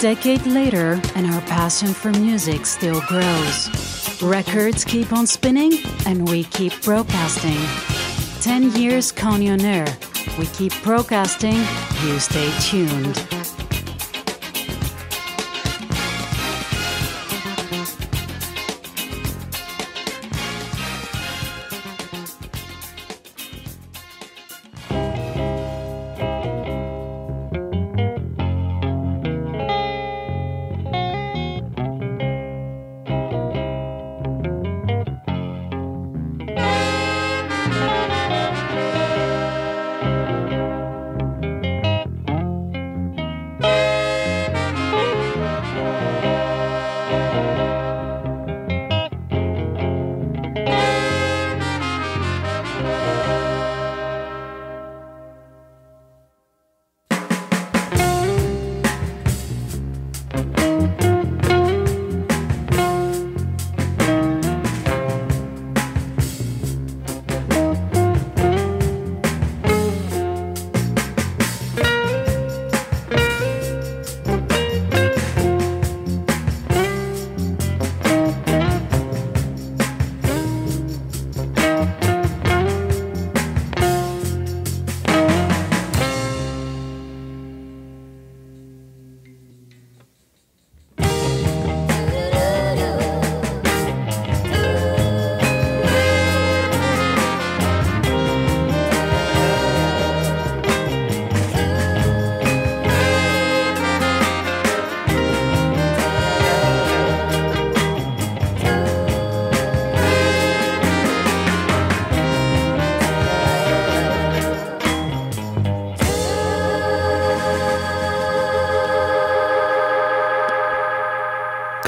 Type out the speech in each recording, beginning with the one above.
Decade later, and our passion for music still grows. Records keep on spinning, and we keep broadcasting. 10 years on Air. We keep broadcasting, you stay tuned.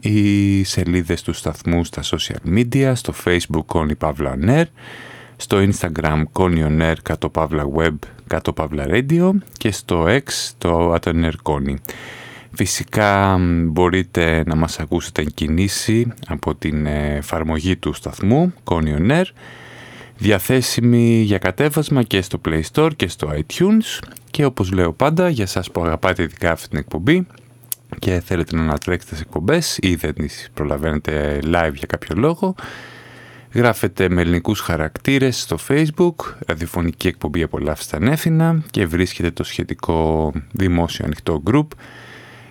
οι σελίδες του σταθμού στα social media, στο facebook Connie Pavla Ner, στο instagram Connie On κάτω Pavla Web, κάτω Pavla Radio και στο X το Atoner Connie. Φυσικά μπορείτε να μας ακούσετε εν κινήσει από την εφαρμογή του σταθμού Connie On διαθέσιμη για κατέβασμα και στο Play Store και στο iTunes και όπως λέω πάντα για σας που αγαπάτε ειδικά αυτή την εκπομπή και θέλετε να ανατρέξετε τις εκπομπές ή δεν τις προλαβαίνετε live για κάποιο λόγο, γράφετε με ελληνικούς χαρακτήρες στο facebook, ραδιοφωνική εκπομπή απολαύστα ανέφηνα και βρίσκετε το σχετικό δημόσιο ανοιχτό group.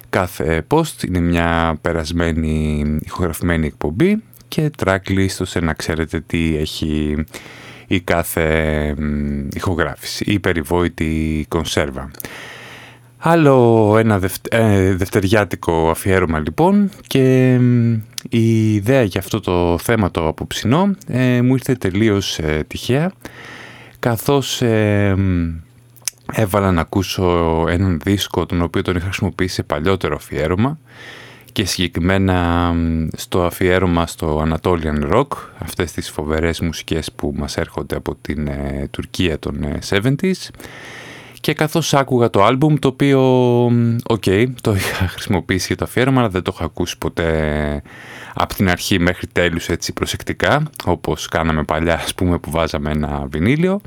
Κάθε post είναι μια περασμένη ηχογραφημένη εκπομπή και tracklist ώστε να ξέρετε τι έχει η κάθε ηχογράφηση ή περιβόητη κονσέρβα. Άλλο ένα ε, δευτεριάτικο αφιέρωμα λοιπόν και η ιδέα για αυτό το θέμα το απόψινό ε, μου ήρθε τελείως ε, τυχαία καθώς έβαλα να ακούσω έναν δίσκο τον οποίο τον είχα χρησιμοποιήσει σε παλιότερο αφιέρωμα και συγκεκριμένα στο αφιέρωμα στο Anatolian Rock αυτές τις φοβερές μουσικές που μας έρχονται από την Τουρκία των 70s και καθώς άκουγα το άλμπουμ, το οποίο, οκ, το είχα χρησιμοποιήσει για το αφιέρωμα, αλλά δεν το είχα ακούσει ποτέ από την αρχή μέχρι τέλους έτσι προσεκτικά, όπως κάναμε παλιά, ας πούμε, που βάζαμε ένα βινίλιο.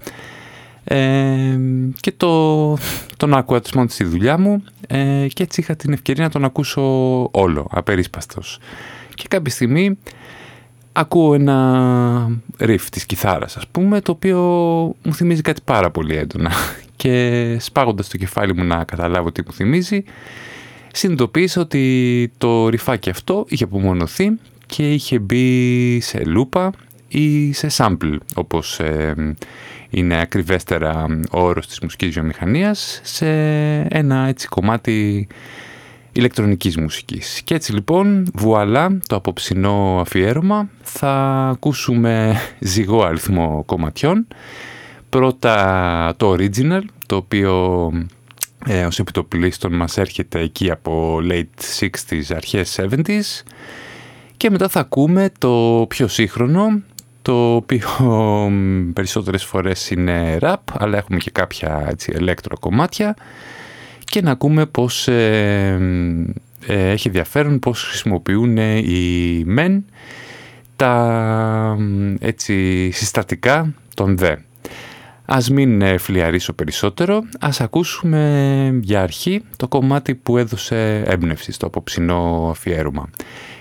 Ε, και το, τον άκουγα της μόνο στη δουλειά μου ε, και έτσι είχα την ευκαιρία να τον ακούσω όλο, απερίσπαστος. Και κάποια στιγμή ακούω ένα ριφ της κιθάρας ας πούμε το οποίο μου θυμίζει κάτι πάρα πολύ έντονα και σπάγοντας το κεφάλι μου να καταλάβω τι μου θυμίζει συνειδητοποίησα ότι το ριφάκι αυτό είχε απομονωθεί και είχε μπει σε λούπα ή σε sample όπως ε, είναι ακριβέστερα ο όρος της μουσικής βιομηχανίας σε ένα έτσι κομμάτι ηλεκτρονικής μουσικής. Και έτσι λοιπόν, βουαλά, το απόψινό αφιέρωμα, θα ακούσουμε ζυγό αριθμό κομματιών. Πρώτα το original, το οποίο ε, ως επιτοπλίστων μας έρχεται εκεί από late 60s, αρχές 70s και μετά θα ακούμε το πιο σύγχρονο το οποίο περισσότερες φορές είναι rap αλλά έχουμε και κάποια έτσι, ελέκτρο κομμάτια και να ακούμε πως ε, ε, έχει ενδιαφέρον πως χρησιμοποιούν οι μεν τα έτσι, συστατικά των δε. Ας μην ε, φλιαρίσω περισσότερο, ας ακούσουμε για αρχή το κομμάτι που έδωσε έμπνευση στο απόψινό αφιέρωμα.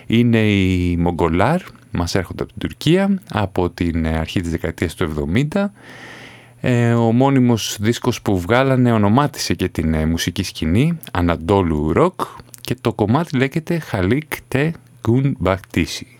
Είναι η Μογκολάρ, μας έρχονται από την Τουρκία, από την αρχή της δεκαετίας του 70. Ε, ο μόνιμος δίσκος που βγάλανε ονομάτισε και την ε, μουσική σκηνή, Ανατόλου Ροκ, και το κομμάτι λέγεται Χαλίκ Τε Γκουν Μπακτήσι.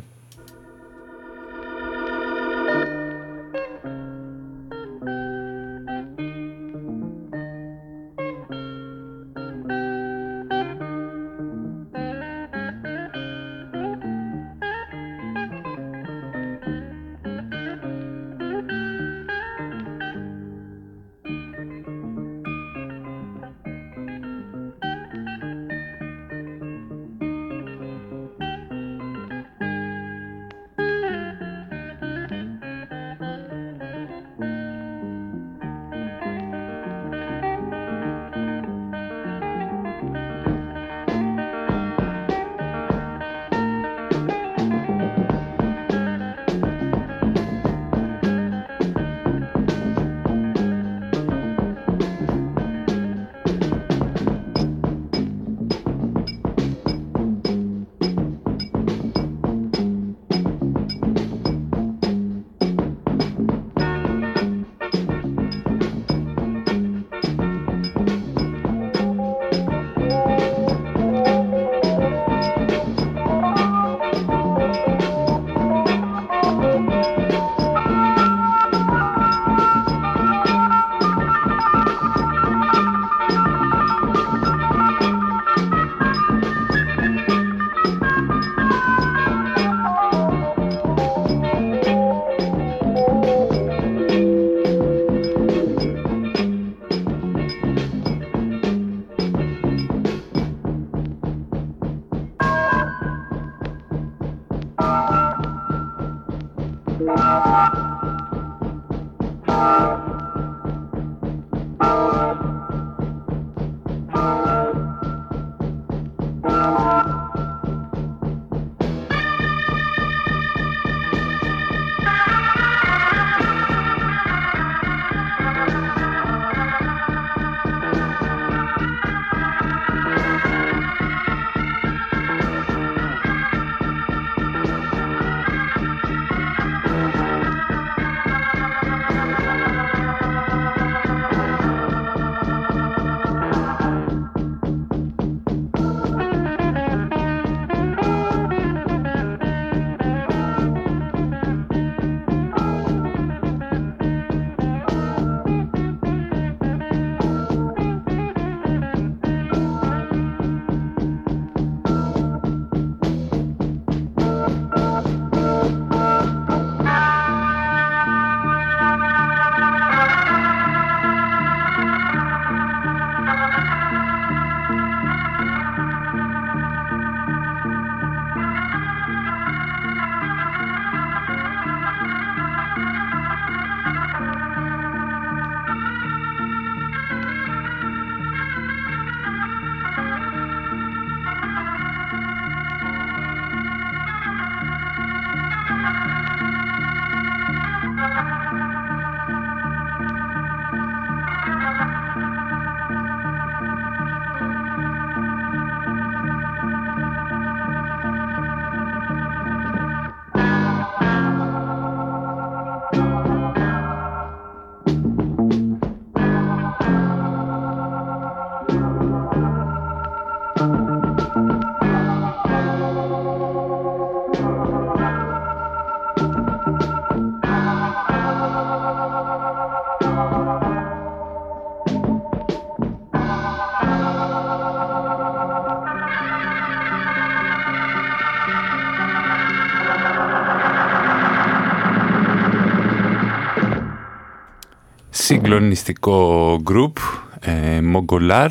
Συγκλονιστικό group, ε, Mogolar,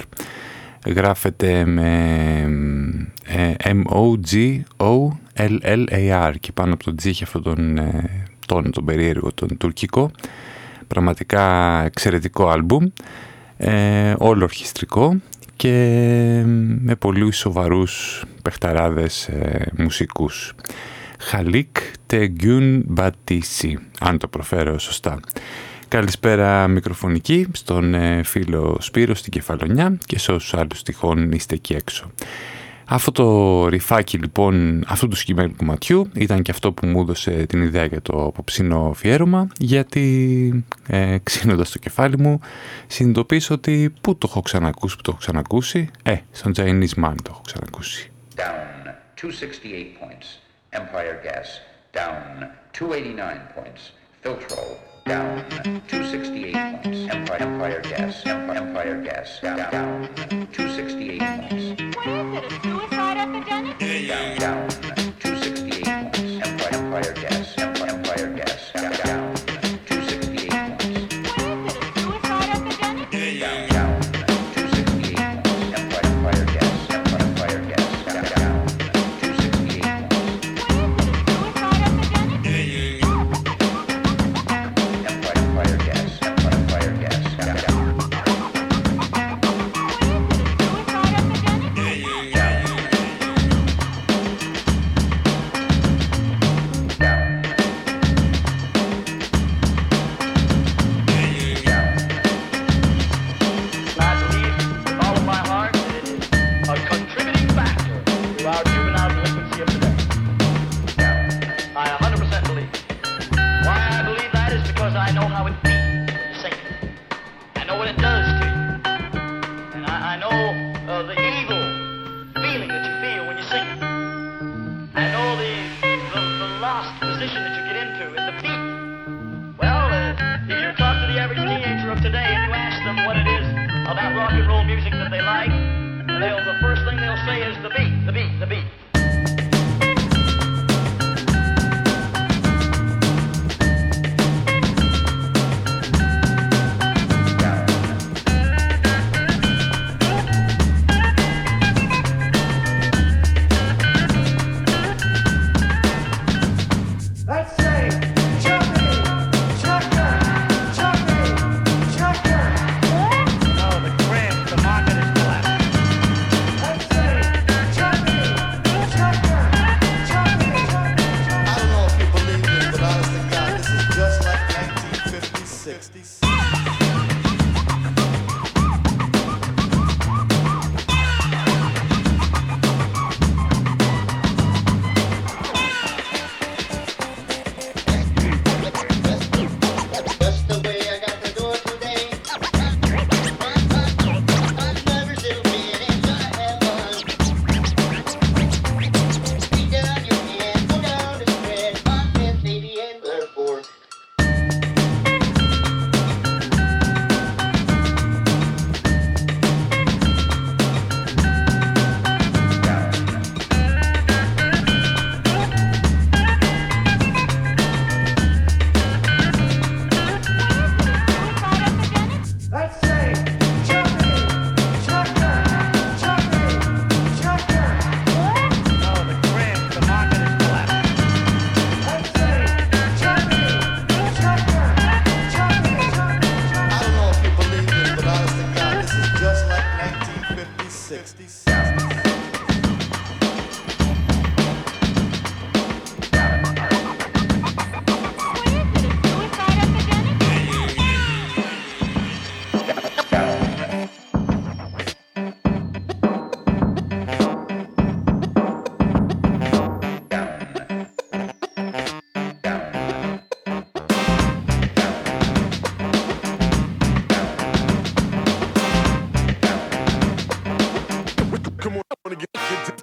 γράφεται με ε, M-O-G-O-L-L-A-R και πάνω από τον G έχει αυτόν τον ε, τόνο, τον περίεργο, τον τουρκικό. Πραγματικά εξαιρετικό άλμπουμ, ε, όλο ορχιστρικό και με πολύ σοβαρούς παιχταράδες ε, μουσικούς. Χαλίκ Τεγκιούν Μπατίσι, αν το προφέρω σωστά. Καλησπέρα μικροφωνική στον ε, φίλο Σπύρο στην Κεφαλονιά και σε όσους άλλους τυχόν είστε εκεί έξω. Αυτό το ρηφάκι λοιπόν αυτού του συγκεκριμένου κομματιού ήταν και αυτό που μου έδωσε την ιδέα για το απόψινο αφιέρωμα γιατί ε, ξύνοντας το κεφάλι μου συνειδητοποίησα ότι πού το έχω ξανακούσει, πού το έχω ξανακούσει, ε, στον Chinese Man το έχω ξανακούσει. Down 268 points, Empire Gas, down 289 points, Filtrol, down 268 points, Empire, Empire Gas, Empire, Empire Gas, down, down 268 points. What is it, a suicide epidemic? Down, down, 268 points. Empire, Empire Gas, Empire,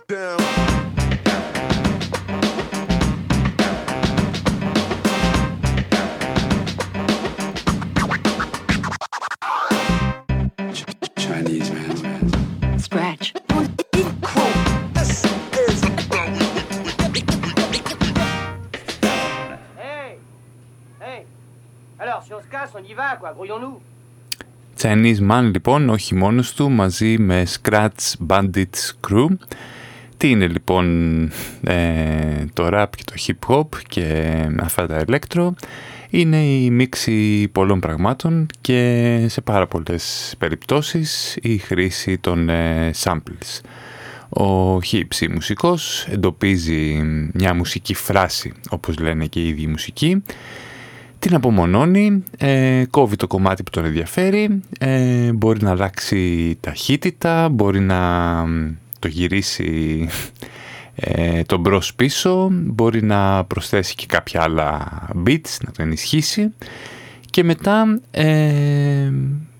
down. Chinese man. Scratch. Hey! Hey! Alors, si on se casse, on y va, quoi, grouillons-nous. Chinese Man λοιπόν, όχι μόνος του, μαζί με Scratch Bandits Crew. Τι είναι λοιπόν ε, το rap και το hip hop και αυτά τα electro. Είναι η μίξη πολλών πραγμάτων και σε πάρα πολλές περιπτώσεις η χρήση των ε, samples. Ο Χίψη μουσικός εντοπίζει μια μουσική φράση, όπως λένε και οι ίδιοι μουσικοί, την απομονώνει, ε, κόβει το κομμάτι που τον ενδιαφέρει, ε, μπορεί να αλλάξει ταχύτητα, μπορεί να το γυρίσει ε, τον μπρος πίσω, μπορεί να προσθέσει και κάποια άλλα beats, να το ενισχύσει. Και μετά ε,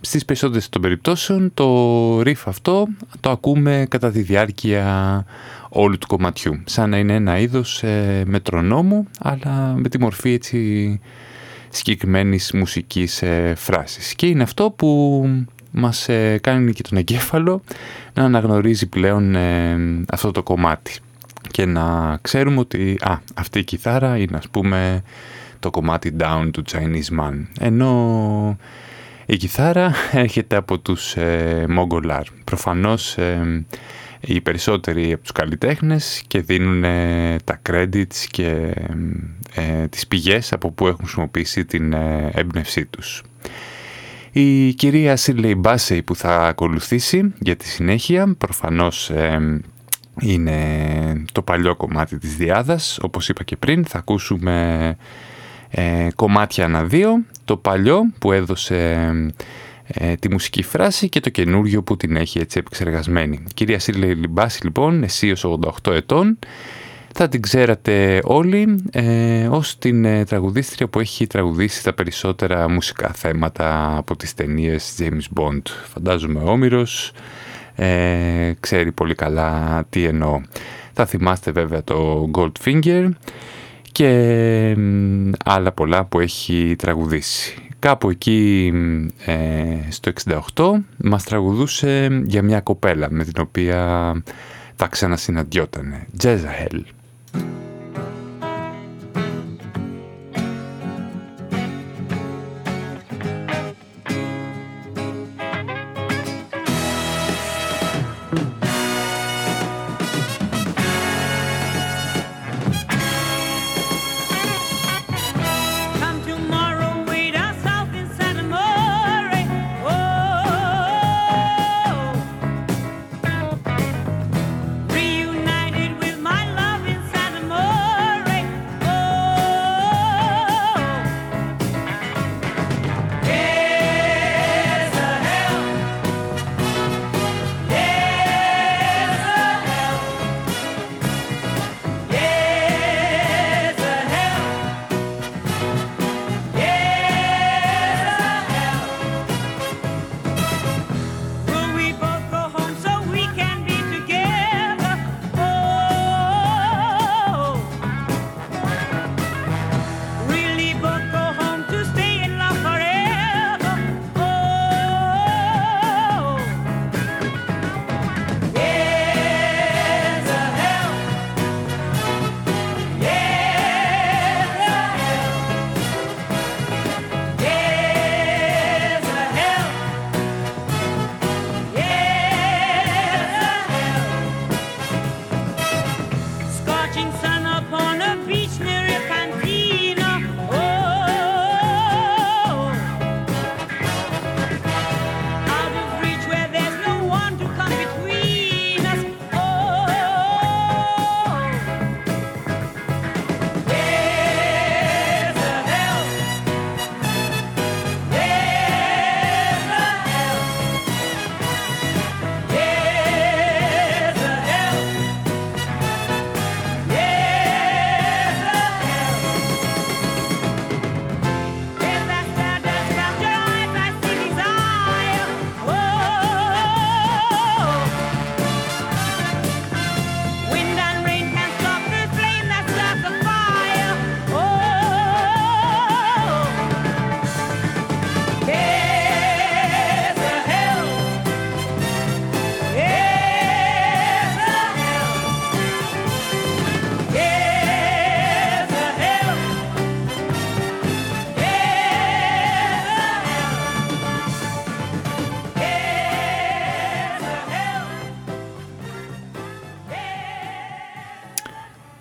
στις περισσότερες των περιπτώσεων το riff αυτό το ακούμε κατά τη διάρκεια όλου του κομματιού. Σαν να είναι ένα είδος ε, μετρονόμου αλλά με τη μορφή έτσι συγκεκριμένης μουσικής ε, φράσης. Και είναι αυτό που μας ε, κάνει και τον εγκέφαλο να αναγνωρίζει πλέον ε, αυτό το κομμάτι και να ξέρουμε ότι α, αυτή η κιθάρα είναι ας πούμε το κομμάτι down του Chinese Man ενώ η κιθάρα έρχεται από τους ε, Mongolar. Προφανώς ε, οι περισσότεροι από τους καλλιτέχνες και δίνουν ε, τα credits και ε, τις πηγές από που έχουν χρησιμοποιήσει την ε, έμπνευσή τους. Η κυρία Σίρλεϊ Μπάσεϊ που θα ακολουθήσει για τη συνέχεια προφανώς είναι το παλιό κομμάτι της διάδας. Όπως είπα και πριν θα ακούσουμε ε, κομμάτια ανά-δύο. Το παλιό που έδωσε ε, τη μουσική φράση και το καινούριο που την έχει έτσι επεξεργασμένη. κυρία Σίρλεϊ Λιμπάση λοιπόν, εσύ 88 ετών, θα την ξέρατε όλοι ε, ως την ε, τραγουδίστρια που έχει τραγουδήσει τα περισσότερα μουσικά θέματα από τις ταινίες James Bond. Φαντάζομαι Όμηρος, ε, ξέρει πολύ καλά τι εννοώ. Θα θυμάστε βέβαια το Goldfinger και άλλα πολλά που έχει τραγουδήσει. Κάπου εκεί ε, στο 68 μας τραγουδούσε για μια κοπέλα με την οποία θα ξανασυναντιότανε. Jezahel. you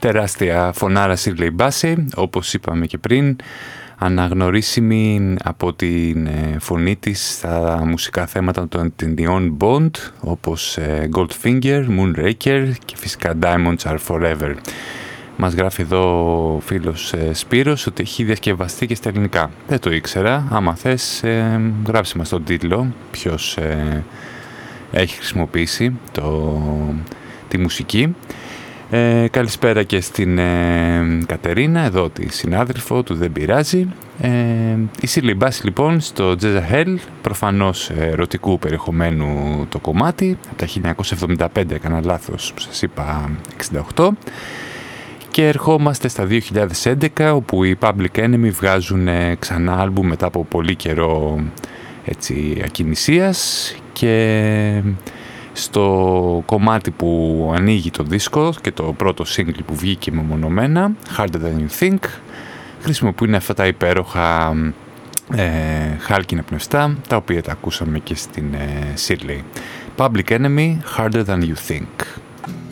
Τεράστια φωνάρα Σίρλεϊ Μπάση, όπως είπαμε και πριν, αναγνωρίσιμη από την ε, φωνή της στα μουσικά θέματα των ταινιών Bond, όπως ε, Goldfinger, Moonraker και φυσικά Diamonds Are Forever. Μας γράφει εδώ ο φίλος ε, Σπύρος ότι έχει διασκευαστεί και στα ελληνικά. Δεν το ήξερα. Άμα θες, ε, γράψε μας τον τίτλο ποιος ε, έχει χρησιμοποιήσει το, τη μουσική. Ε, καλησπέρα και στην ε, Κατερίνα, εδώ τη συνάδελφο του Δεν Πειράζει. Ε, η Σιλιμπάση λοιπόν στο Jazz Hell, προφανώς ερωτικού περιεχομένου το κομμάτι, από τα 1975, έκανα λάθος που σας είπα 68. Και ερχόμαστε στα 2011, όπου οι Public Enemy βγάζουν ε, ξανά άλμπου μετά από πολύ καιρό έτσι, ακινησίας και στο κομμάτι που ανοίγει το δίσκο και το πρώτο single που βγήκε μεμονωμένα, Harder Than You Think, χρησιμοποιούν αυτά τα υπέροχα ε, χάλκινα πνευστά, τα οποία τα ακούσαμε και στην ε, Shirley. Public Enemy, Harder Than You Think.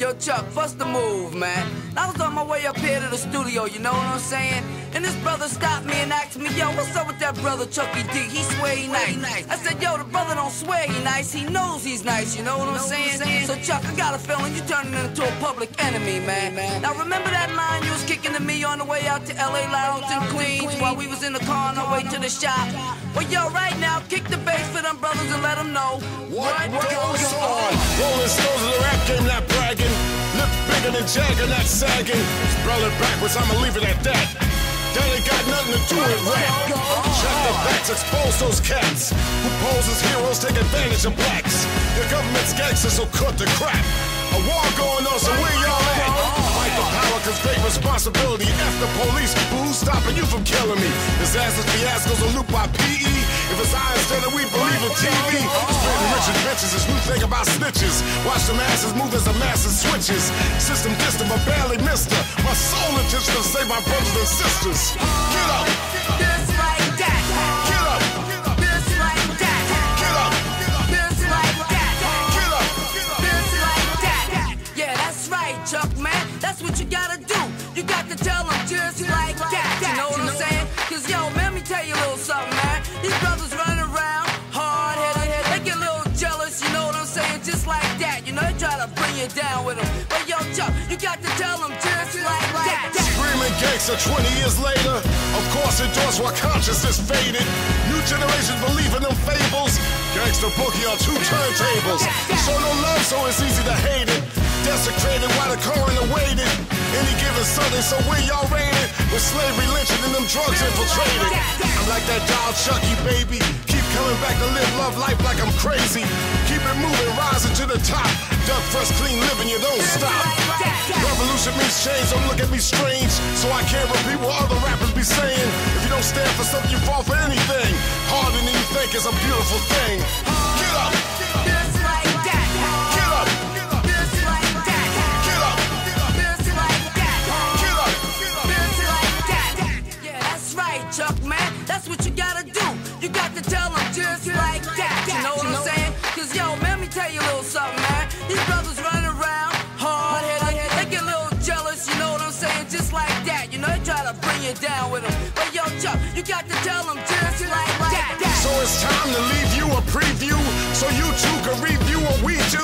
Yo, Chuck, what's the move, man? I was on my way up here to the studio, you know what I'm saying? And this brother stopped me and asked me, yo, what's up with that brother Chucky D? He swear he nice. I said, yo, the brother don't swear he nice, he knows he's nice, you know what I'm saying? So, Chuck, I got a feeling you turning into a public enemy, man. Now, remember that line you was kicking to me on the way out to LA Lounge in Queens while we was in the car on our way to the shop? Well, yo, right now, kick the bass for them brothers and let them know What goes on? Rolling Stones of the rap game, not bragging. Bigger than Jagger, not sagging. Spell backwards, I'ma leave it at that. Ain't got nothing to do with rap. Check the facts, expose those cats who pose as heroes, take advantage of blacks. The government's gangsters, so cut the crap. Responsibility. F the police, but who's stopping you from killing me? Disasters, fiascos, are loop by PE. If it's I instead of we believe in TV. Spreading rich bitches is new thing about snitches. Watch the masses move as the masses switches. System distant, but barely missed her. My soul intention to save my brothers and sisters. Get up! Just like Screaming gangster 20 years later. Of course, endorse while consciousness faded. New generations believe in them fables. Gangster bookie on two turntables. Show no love, so it's easy to hate it. Desecrated while the coroner waited. Any given Sunday, so where y'all raided? With slavery lynching and them drugs infiltrated. I'm like that doll Chucky, baby. Coming back to live love life like I'm crazy. Keep it moving, rising to the top. Duck fresh, clean living, you don't stop. Revolution means change, don't look at me strange. So I can't repeat what other rappers be saying. If you don't stand for something, you fall for anything. Harder than you think is a beautiful thing. Get up! Down with them. But yo, Chuck, you got to tell them just like that. So it's time to leave you a preview so you too can review what we do.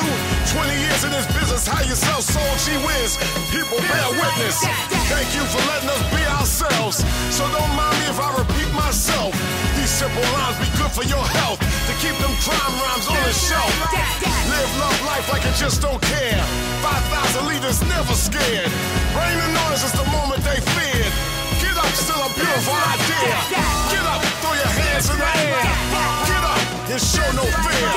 20 years in this business, how you sell soul, gee whiz. People bear witness. Thank you for letting us be ourselves. So don't mind me if I repeat myself. These simple lines be good for your health. To keep them crime rhymes on the shelf. Live love life like you just don't care. 5,000 leaders never scared. Bring the noise is the moment they feared. Get up, still a beautiful idea. Get up, throw your hands in the air. Get up and show no fear.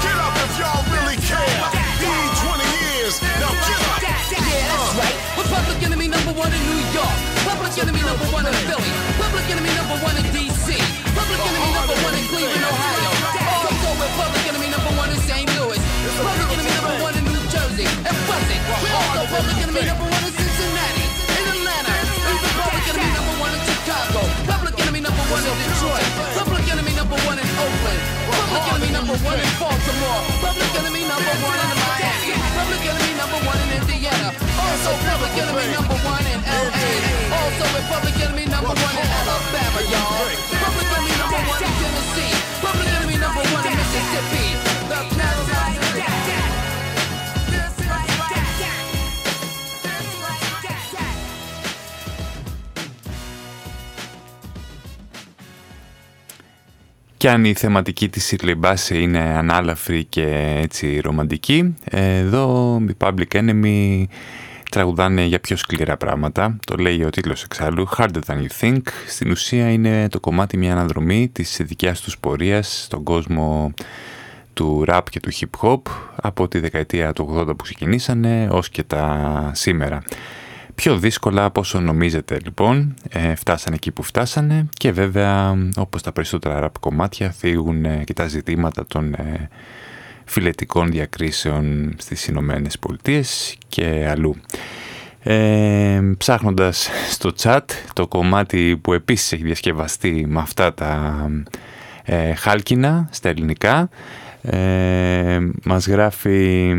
Get up if y'all really care. Be 20 years, now get up. Yeah, that's uh. right. We're public enemy number one in New York. Public enemy number one in Philly. Public enemy number one in D.C. Public enemy number one in Cleveland, Ohio. Also, we're public enemy number one in St. Louis. Public enemy number one in New Jersey. And Buzzing. We're also public enemy number one Public enemy number one in Baltimore. Public enemy number one in Miami. Public enemy number one in Indiana. Also public enemy number one in LA. Also public enemy number one in Alabama, y'all. Και αν η θεματική της Σιρλιμπάση είναι ανάλαφρη και έτσι ρομαντική, εδώ οι Public Enemy τραγουδάνε για πιο σκληρά πράγματα. Το λέει ο τίτλος εξάλλου, Harder Than You Think. Στην ουσία είναι το κομμάτι μια αναδρομή της δικιάς τους πορείας στον κόσμο του rap και του hip hop από τη δεκαετία του 80 που ξεκινήσανε ως και τα σήμερα. Πιο δύσκολα από όσο νομίζετε λοιπόν, ε, φτάσανε εκεί που φτάσανε και βέβαια όπως τα περισσότερα rap κομμάτια θίγουν ε, και τα ζητήματα των ε, φιλετικών διακρίσεων στις Ηνωμένες Πολιτείες και αλλού. Ε, ψάχνοντας στο chat το κομμάτι που επίσης έχει διασκευαστεί με αυτά τα ε, χάλκινα στα ελληνικά ε, μας γράφει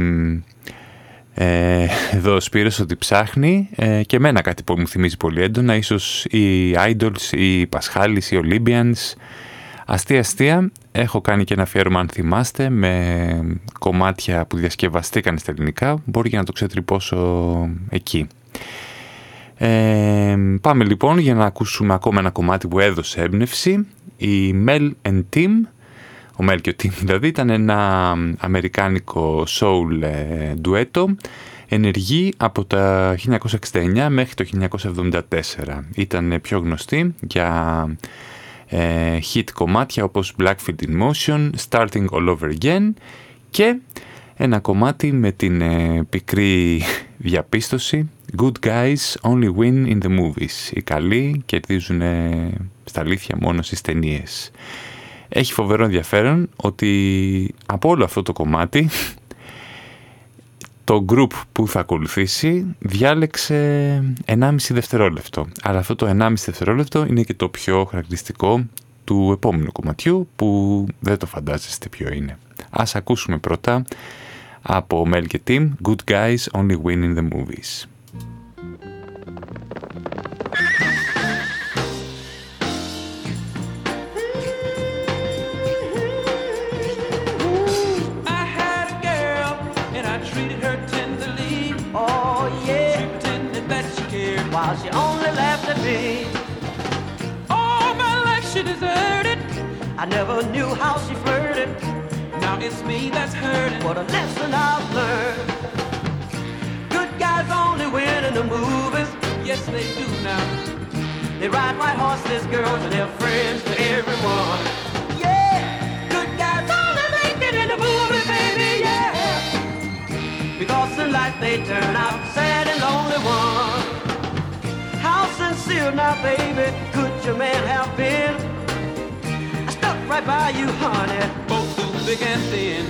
ε, εδώ ο Σπύρος ότι ψάχνει ε, και εμένα κάτι που μου θυμίζει πολύ έντονα ίσως οι Idols, οι Πασχάλης, οι Olympians. Αστεία αστεία έχω κάνει και ένα αφιέρωμα αν θυμάστε με κομμάτια που διασκευαστήκαν στα ελληνικά. Μπορεί και να το ξετρυπώσω εκεί. Ε, πάμε λοιπόν για να ακούσουμε ακόμα ένα κομμάτι που έδωσε έμπνευση. Η Mel and Tim ο Μέλ και ο Τιμ δηλαδή ήταν ένα αμερικάνικο soul ε, ντουέτο ενεργή από τα 1969 μέχρι το 1974. Ήταν πιο γνωστή για ε, hit κομμάτια όπως Blackfield in Motion, Starting All Over Again και ένα κομμάτι με την ε, πικρή διαπίστωση Good guys only win in the movies. Οι καλοί κερδίζουν στα αλήθεια μόνο στις ταινίες. Έχει φοβερό ενδιαφέρον ότι από όλο αυτό το κομμάτι το group που θα ακολουθήσει διάλεξε 1,5 δευτερόλεπτο. Αλλά αυτό το 1,5 δευτερόλεπτο είναι και το πιο χαρακτηριστικό του επόμενου κομματιού που δεν το φαντάζεστε ποιο είναι. Ας ακούσουμε πρώτα από Mel και Tim Good guys only win in the movies. While she only laughed at me. All my life she deserted. I never knew how she flirted. Now it's me that's hurting. What a lesson I've learned. Good guys only win in the movies. Yes, they do now. They ride white horses, girls, and they're friends to everyone. Yeah, good guys only make it in the movie, baby, yeah. Because in life they turn out sad and lonely one. Sincere now, baby, could your man have been? I stuck right by you, honey, both through thick and thin.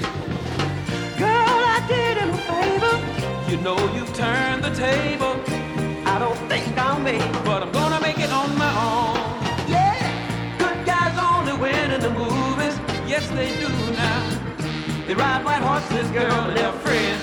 Girl, I did him a favor. You know you've turned the table. I don't think I'll make it, but I'm gonna make it on my own. Yeah, good guys only win in the movies. Yes, they do now. They ride white horses, girl, and they're friends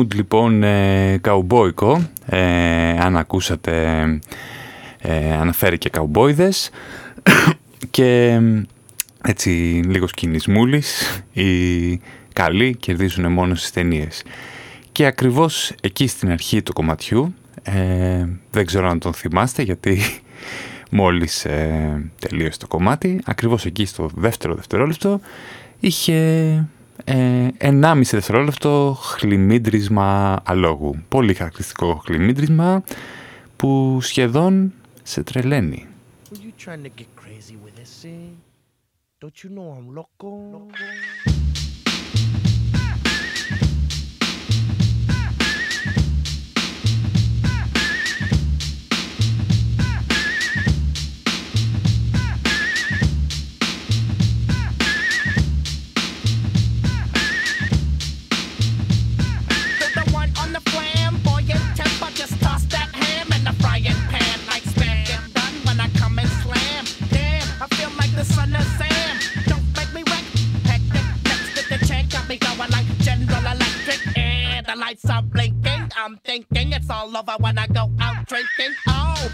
mood λοιπόν ε, καουμπόικο, ε, αν ακούσατε ε, αναφέρει και καουμπόιδες. Και έτσι λίγος κινησμούλης, οι καλοί κερδίζουν μόνο στις ταινίες. Και ακριβώς εκεί στην αρχή του κομματιού, ε, δεν ξέρω αν τον θυμάστε γιατί μόλις ε, τελείωσε το κομμάτι, ακριβώς εκεί στο δεύτερο δευτερόλεπτο είχε ε, 1,5 δευτερόλεπτο χλιμίντρισμα αλόγου. Πολύ χαρακτηριστικό χλιμίντρισμα που σχεδόν σε τρελαίνει. Were you trying to get crazy with this scene? Don't you know I'm loco? Put lights are blinking. I'm thinking it's all over when I go out drinking. Oh,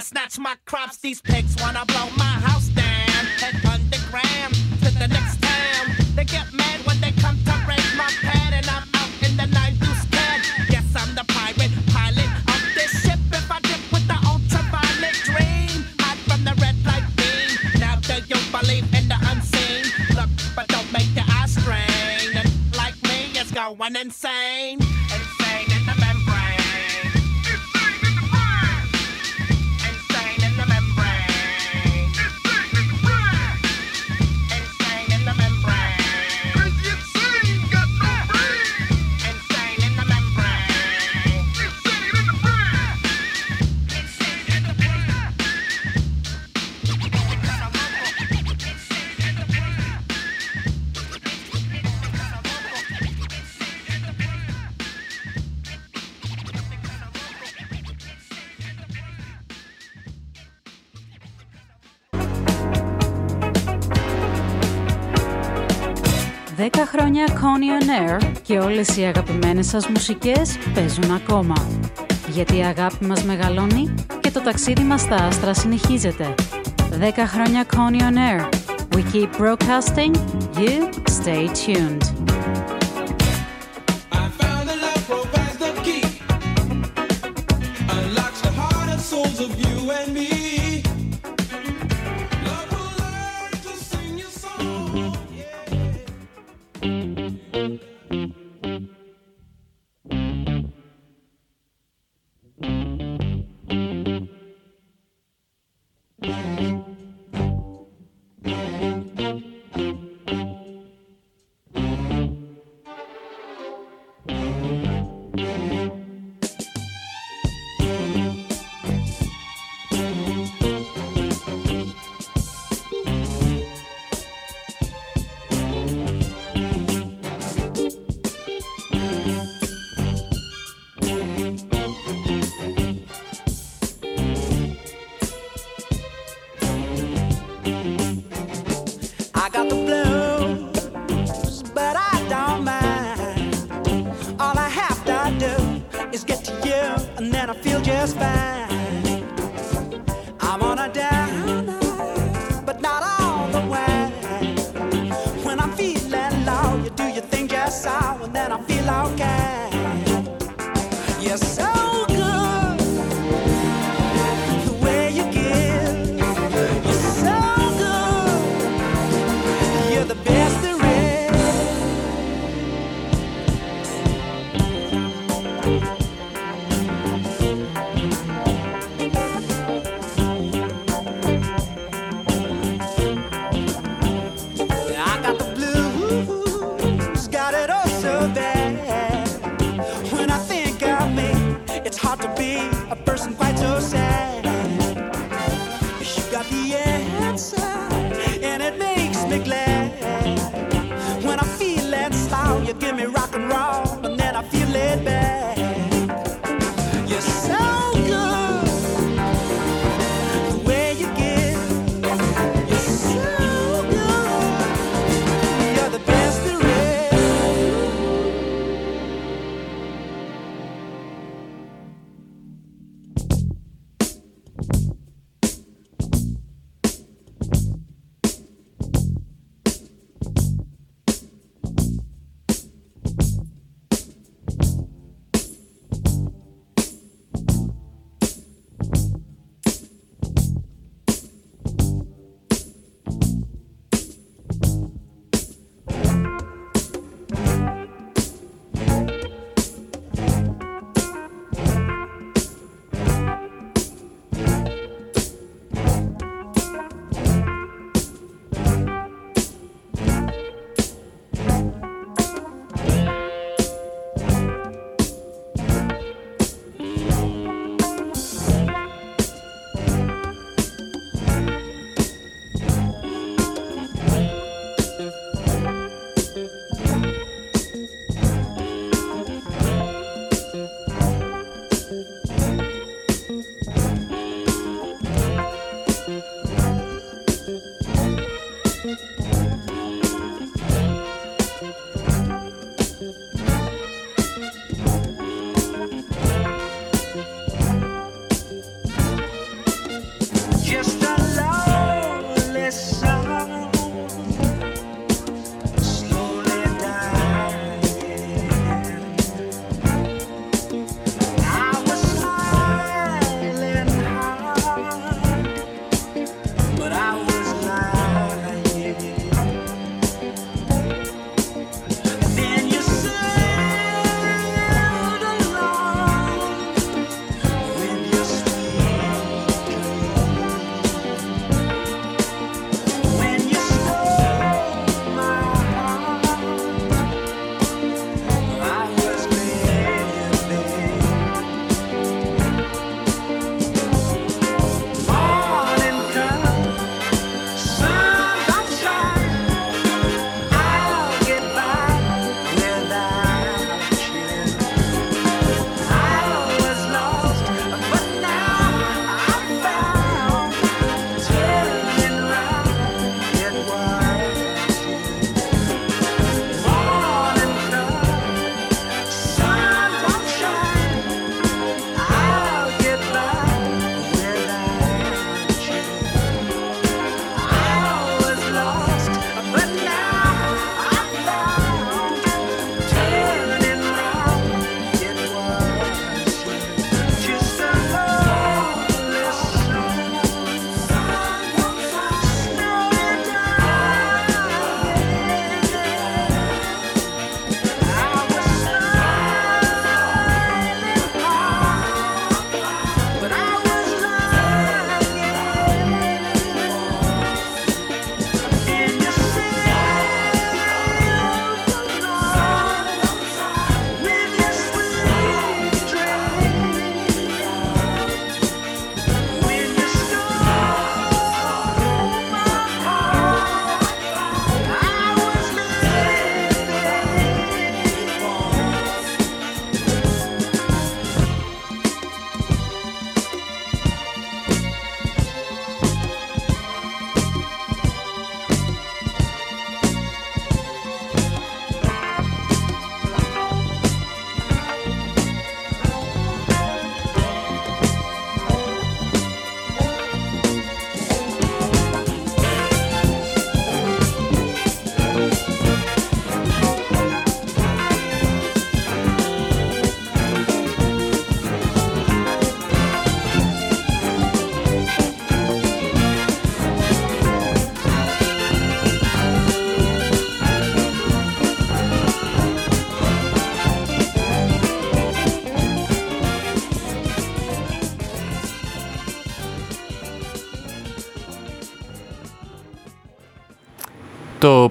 to snatch my crops. These pigs wanna blow my house down. Head underground to the next town. They get mad when they come to raid my pad, and I'm out in the night deuce can. Yes, I'm the pirate pilot of this ship. If I dip with the ultraviolet dream, hide from the red light beam. Now do you believe in the unseen? Look, but don't make your eyes strain. And like me, it's going. Insane 10 χρόνια Connie on Air και όλες οι αγαπημένες σας μουσικές παίζουν ακόμα. Γιατί η αγάπη μας μεγαλώνει και το ταξίδι μας στα άστρα συνεχίζεται. 10 χρόνια Connie on Air. We keep broadcasting. You stay tuned.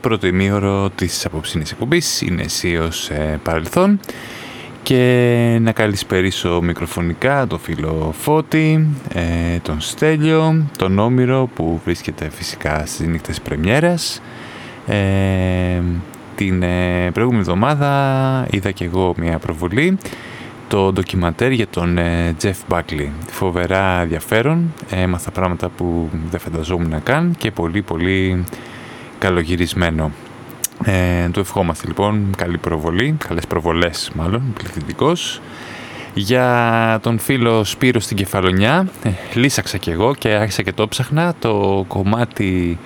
Πρώτο ημίωρο της απόψινής εκπομπής είναι αισίως ε, παρελθόν και να καλησπερίσω μικροφωνικά τον φίλο Φώτη, ε, τον Στέλιο, τον Όμηρο που βρίσκεται φυσικά στις νύχτες πρεμιέρας. Ε, την ε, προηγούμενη εβδομάδα είδα και εγώ μια προβολή το ντοκιματέρ για τον ε, Jeff Buckley. Φοβερά ενδιαφέρον, έμαθα πράγματα που δεν φανταζόμουν καν και πολύ πολύ καλογυρισμένο. Ε, του ευχόμαστε λοιπόν καλή προβολή, καλές προβολές μάλλον, πληθυντικός. Για τον φίλο Σπύρο στην Κεφαλονιά, ε, λύσαξα κι εγώ και άρχισα και το ψάχνα το κομμάτι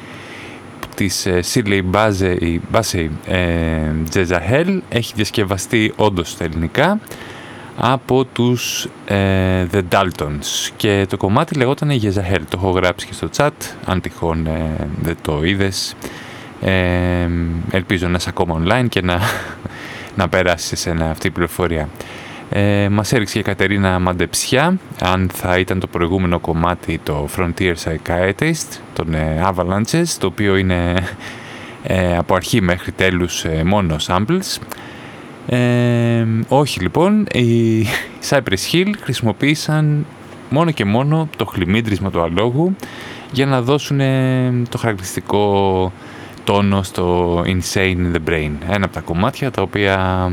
της ε, Shirley Bassey, Bassey ε, Jezahel έχει διασκευαστεί όντως στα ελληνικά από τους ε, The Daltons. Και το κομμάτι λεγόταν Jezahel το έχω γράψει και στο chat αν τυχόν ε, δεν το είδες. Ε, ελπίζω να είσαι ακόμα online και να, να περάσεις σε αυτή η πληροφορία. Ε, μας έριξε η Κατερίνα Μαντεψιά αν θα ήταν το προηγούμενο κομμάτι το Frontier Psychiatrist των ε, Avalanches το οποίο είναι ε, από αρχή μέχρι τέλους ε, μόνο samples ε, όχι λοιπόν οι Cypress Hill χρησιμοποίησαν μόνο και μόνο το χλιμίντρισμα του αλόγου για να δώσουν το χαρακτηριστικό τόνο στο Insane in the Brain ένα από τα κομμάτια τα οποία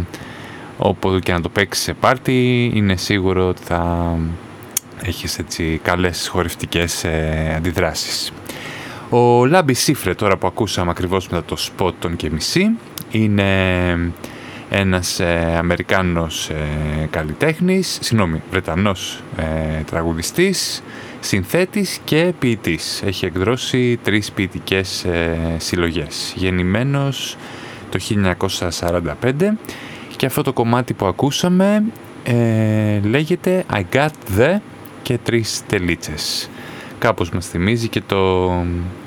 Όποτε και να το παίξεις σε πάρτι είναι σίγουρο ότι θα έχεις έτσι καλές χορευτικές ε, αντιδράσεις. Ο Λάμπι Σίφρε τώρα που ακούσαμε ακριβώς μετά το σποτ των και μισή είναι ένας ε, Αμερικάνος ε, καλλιτέχνης, συγγνώμη, Βρετανός ε, τραγουδιστής, συνθέτης και ποιητής. Έχει εκδώσει τρεις ποιητικές ε, συλλογές. Γεννημένος το 1945 και αυτό το κομμάτι που ακούσαμε ε, λέγεται I Got The και τρεις τελίτσες. Κάπως μας θυμίζει και το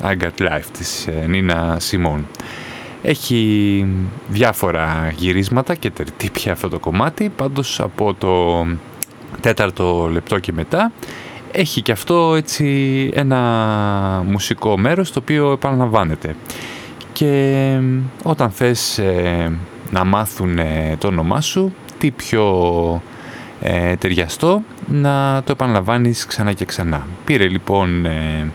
I Got Life της Νίνα Σιμών. Έχει διάφορα γυρίσματα και τερτύπια αυτό το κομμάτι, πάντως από το τέταρτο λεπτό και μετά έχει και αυτό έτσι ένα μουσικό μέρος το οποίο επαναλαμβάνεται. Και όταν θες ε, να μάθουν ε, το όνομά σου, τι πιο ε, ταιριαστό να το επαναλαμβάνεις ξανά και ξανά. Πήρε λοιπόν ε,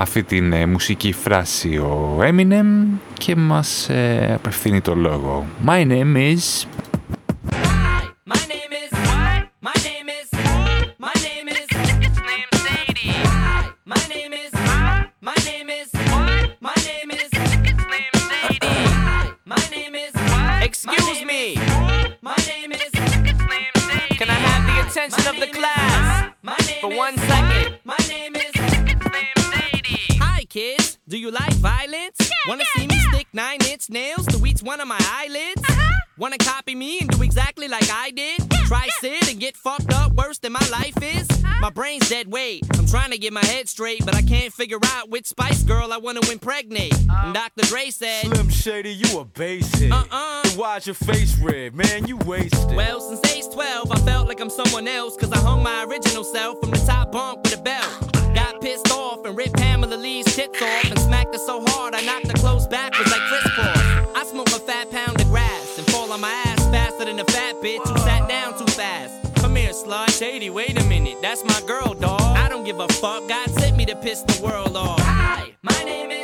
αυτή την ε, μουσική φράση ο Eminem και μας ε, απευθύνει το λόγο. My name is... My name is what? My name is my name is it's named Sadie. My name is my name is what? My name is it's named Sadie. My name is Excuse me. my name is it's named Sadie. Can I have the attention of the class for one second? My name is Do you like violence? Wanna see me stick nine inch nails to each one of my eyelids? Uh-huh. Wanna copy me and do exactly like I did? Try sit and get fucked up worse than my life is? Uh-huh. My brain's dead weight. I'm trying to get my head straight, but I can't figure out which Spice Girl I wanna impregnate. Uh-huh. And Dr. Dre said, Slim Shady, you a basic. Uh-uh. Then why's your face red? Man, you wasted. Well, since age 12, I felt like I'm someone else, cause I hung my original self from the top bunk with a belt. Pissed off and ripped Pamela Lee's tits off and smacked her so hard I knocked her clothes backwards like Paul. I smoke a fat pound of grass and fall on my ass faster than a fat bitch who sat down too fast. Come here, slut. Shady, wait a minute. That's my girl, dog. I don't give a fuck. God sent me to piss the world off. Hi, my name is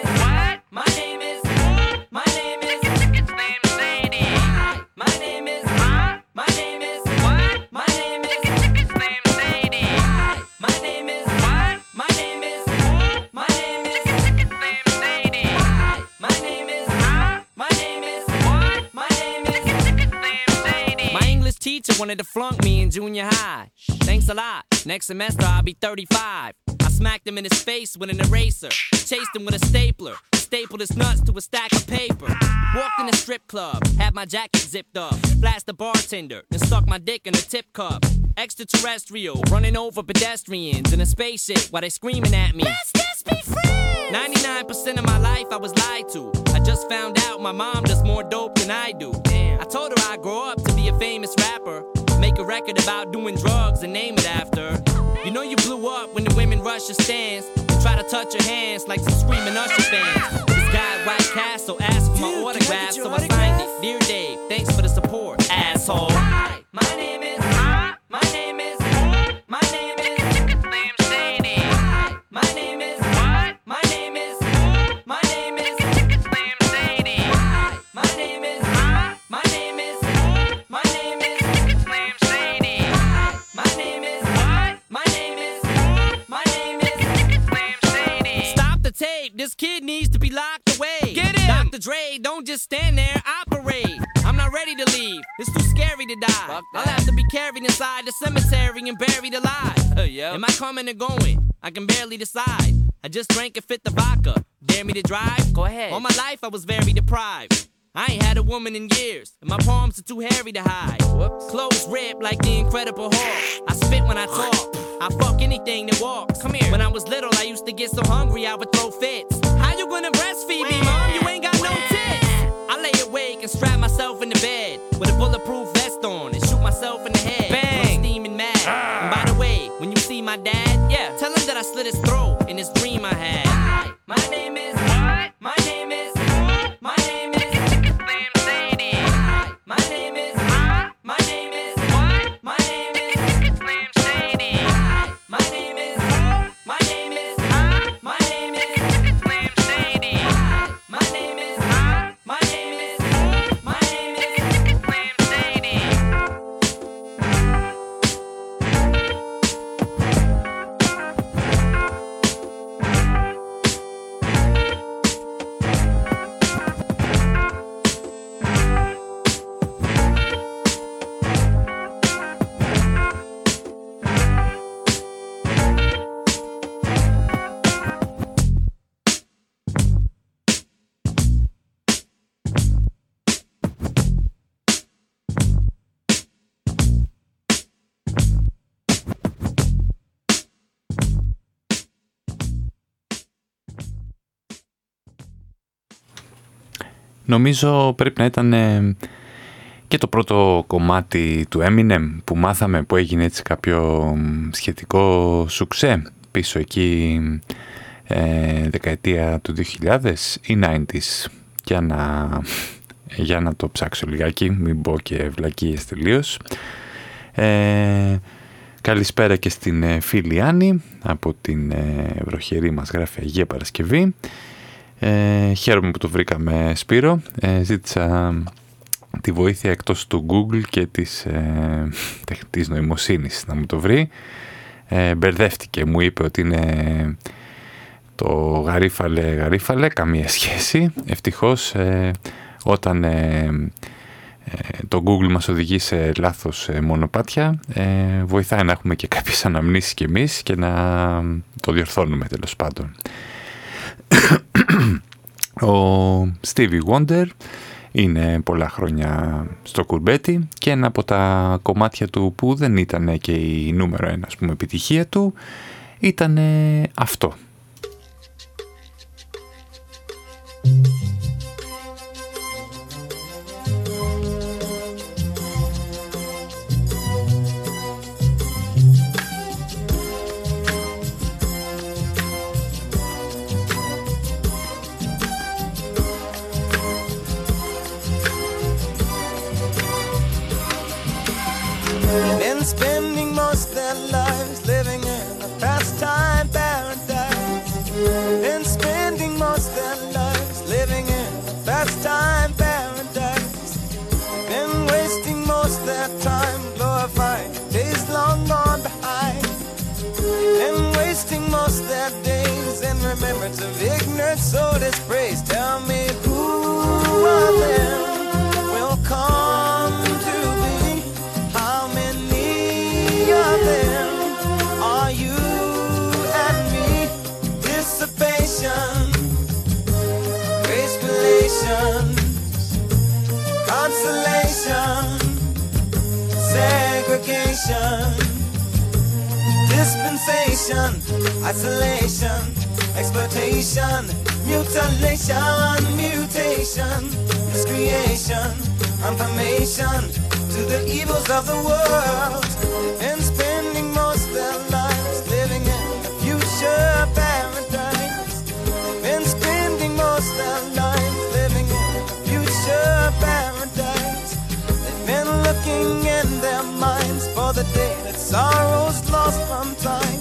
teacher wanted to flunk me in junior high. Thanks a lot. Next semester I'll be 35. I smacked him in his face with an eraser. Chased him with a stapler. Stapled his nuts to a stack of paper. Walked in a strip club. Had my jacket zipped up. Flashed the bartender. Then stuck my dick in a tip cup. Extraterrestrial. Running over pedestrians in a spaceship while they screaming at me. Let's just be friends. 99% of my life I was lied to. I just found out my mom does more dope than I do. I told her I'd grow up to be a famous rapper. Make a record about doing drugs and name it after. You know you blew up when the women rush your stands and try to touch your hands like some screaming Usher fans. This guy at White Castle asked for my autograph, so I signed it. Dear Dave, thanks for the support, asshole. Hi, my name is Hi, my name is kid needs to be locked away. Get him! Dr. Dre, don't just stand there, operate. I'm not ready to leave. It's too scary to die. I'll have to be carried inside the cemetery and buried alive. Uh, Am I coming or going? I can barely decide. I just drank and fit the vodka. Dare me to drive? Go ahead. All my life I was very deprived. I ain't had a woman in years, and my palms are too hairy to hide. Clothes ripped like the Incredible Hulk. I spit when I talk. I fuck anything that walks. Come here. When I was little, I used to get so hungry I would throw fits. How you gonna breastfeed me, mom? You ain't got no tits. I lay awake and strap myself in the bed with a bulletproof vest on and shoot myself in the head. Bang! Steaming mad. Ah. And by the way, when you see my dad, yeah, tell him that I slit his throat in this dream I had. Ah. My name is. Νομίζω πρέπει να ήταν ε, και το πρώτο κομμάτι του Eminem που μάθαμε που έγινε έτσι κάποιο μ, σχετικό σουξέ πίσω εκεί ε, δεκαετία του 2000 ή 90s για να, για να το ψάξω λιγάκι μην πω και βλακίες τελείως. Ε, καλησπέρα και στην ε, φίλη Άννη από την ε, βροχερή μας γράφει Αγία Παρασκευή ε, χαίρομαι που το βρήκαμε Σπύρο. Ε, ζήτησα τη βοήθεια εκτός του Google και της ε, τεχνητής νοημοσύνης να μου το βρει. Ε, μπερδεύτηκε, μου είπε ότι είναι το γαρίφαλε γαρίφαλε, καμία σχέση. Ευτυχώς ε, όταν ε, ε, το Google μας οδηγεί σε λάθος ε, μονοπάτια ε, βοηθάει να έχουμε και κάποιες αναμνήσεις κι εμείς και να το διορθώνουμε τέλος πάντων. Ο Stevie Wonder είναι πολλά χρόνια στο κουρμπέτι και ένα από τα κομμάτια του που δεν ήταν και η νούμερο ένα ας πούμε, επιτυχία του ήταν αυτό. Most their lives living in a pastime paradise. Been spending most their lives living in a pastime paradise. Been wasting most their time glorifying days long gone behind. and wasting most their days in remembrance of ignorance, so dispraise. Tell me who of them consolation, segregation, dispensation, isolation, exploitation, mutilation, mutation, miscreation, confirmation to the evils of the world, and spending most their lives for the day that sorrow's lost from time.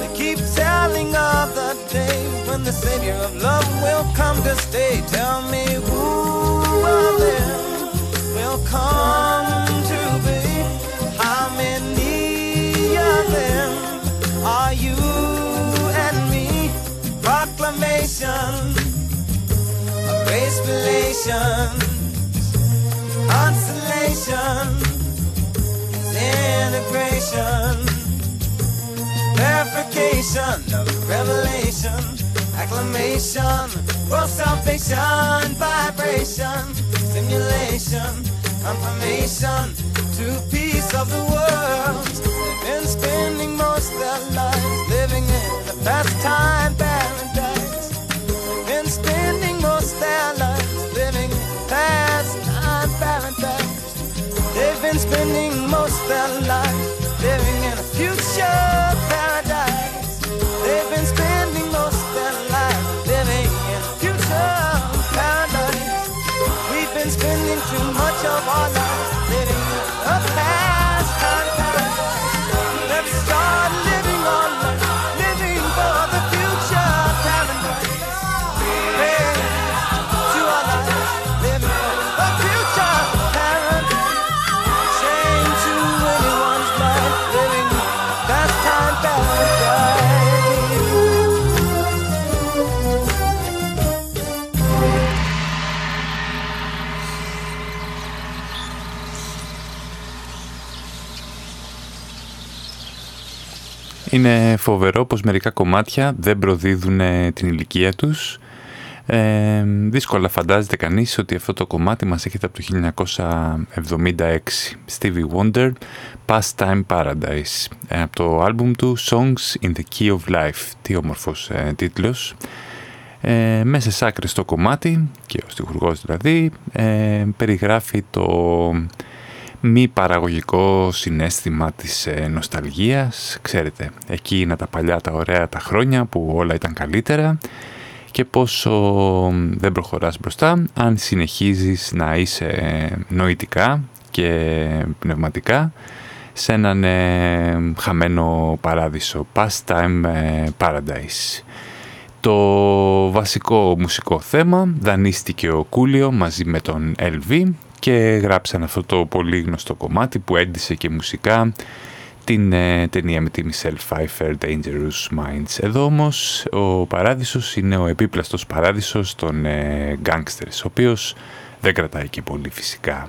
They keep telling of the day when the Savior of love will come to stay. Tell me who of them will come to be? How many of them are you and me? Proclamation, of race relations, constellation, integration, verification of revelation, acclamation, world salvation, vibration, stimulation, confirmation. To peace of the world. They've been spending most their lives living in the pastime paradise. Been spending most their lives Είναι φοβερό πως μερικά κομμάτια δεν προδίδουν ε, την ηλικία τους. Ε, δύσκολα φαντάζεται κανείς ότι αυτό το κομμάτι μας έχετε από το 1976. Stevie Wonder, Pastime Paradise. ε, από το άλμπουμ του Songs in the Key of Life. Τι όμορφος ε, τίτλος. Ε, μέσα σε άκρη στο κομμάτι, και ο στιχουργός δηλαδή, ε, περιγράφει το μη παραγωγικό συνέστημα της ε, νοσταλγίας. Ξέρετε, εκείνα τα παλιά τα ωραία τα χρόνια που όλα ήταν καλύτερα και πόσο δεν προχωράς μπροστά αν συνεχίζεις να είσαι ε, νοητικά και πνευματικά σε έναν ε, χαμένο παράδεισο, pastime ε, paradise. Το βασικό μουσικό θέμα δανείστηκε ο Κούλιο μαζί με τον LV και γράψαν αυτό το πολύ γνωστό κομμάτι που έντυσε και μουσικά την ε, ταινία με τη Michelle Pfeiffer Dangerous Minds. Εδώ όμως ο παράδεισος είναι ο επίπλαστος παράδεισος των ε, gangsters, ο οποίος δεν κρατάει και πολύ φυσικά.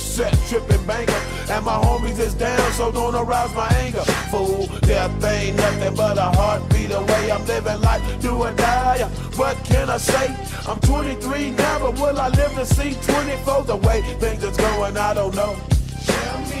set tripping banker. And my homies is down, so don't arouse my anger. Fool, death ain't nothing but a heartbeat away. I'm living life, do or die. What can I say? I'm 23 now, but will I live to see 24? The way things is going, I don't know. Tell me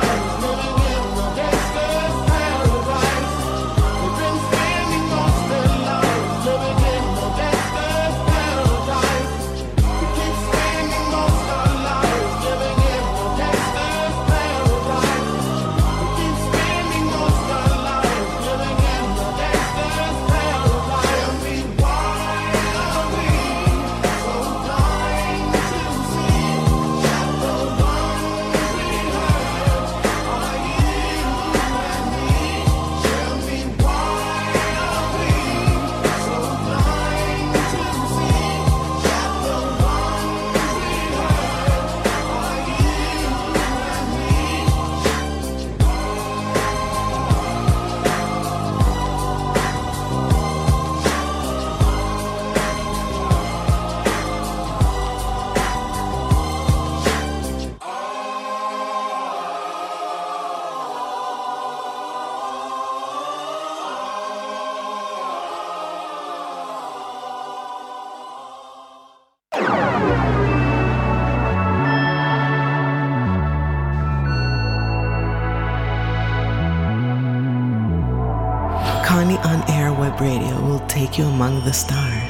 You among the stars.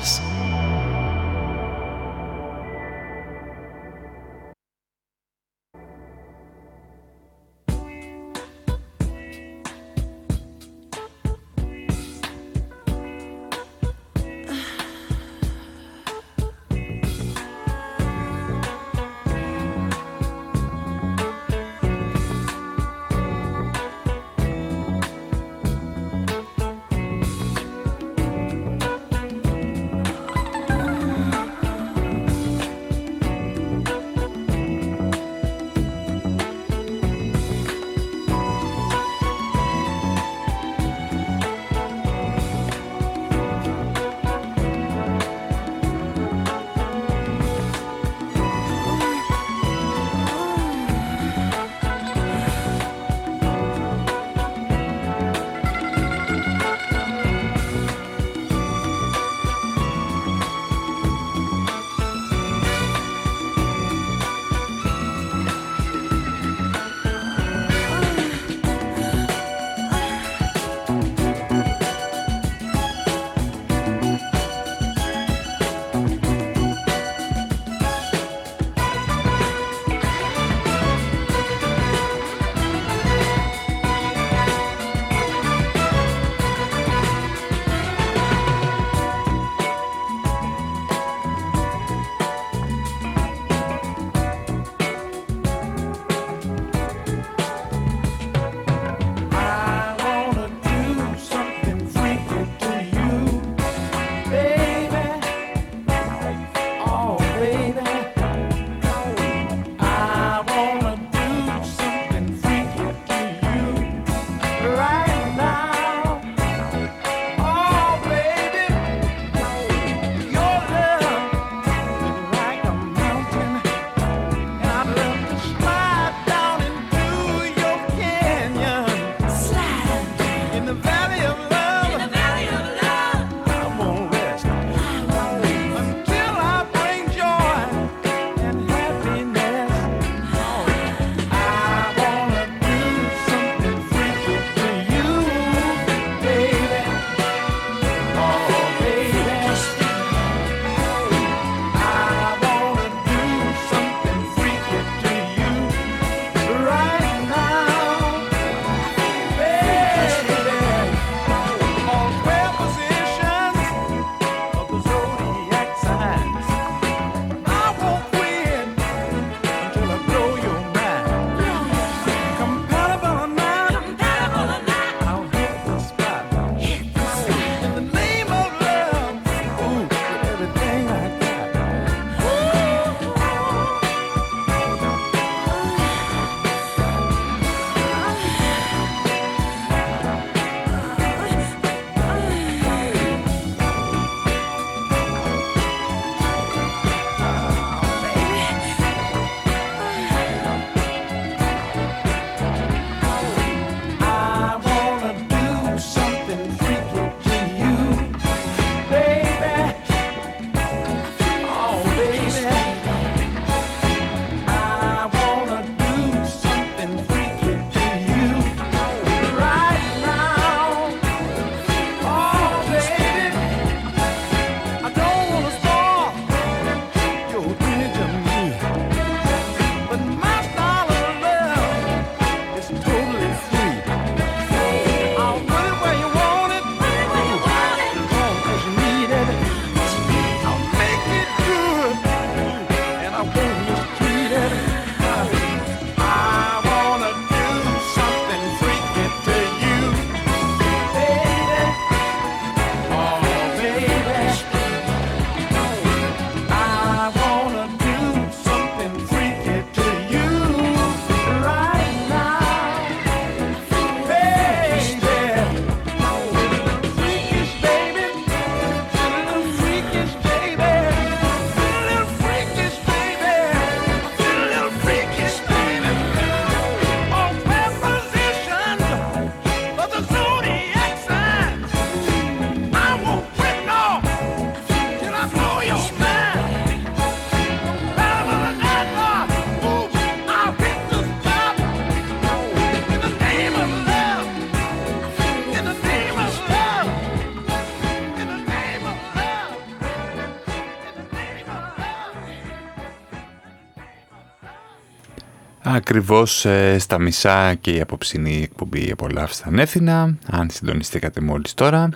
Ακριβώς ε, στα μισά και η απόψινή εκπομπή απολαύστα ανέθινα. Αν συντονιστήκατε μόλις τώρα,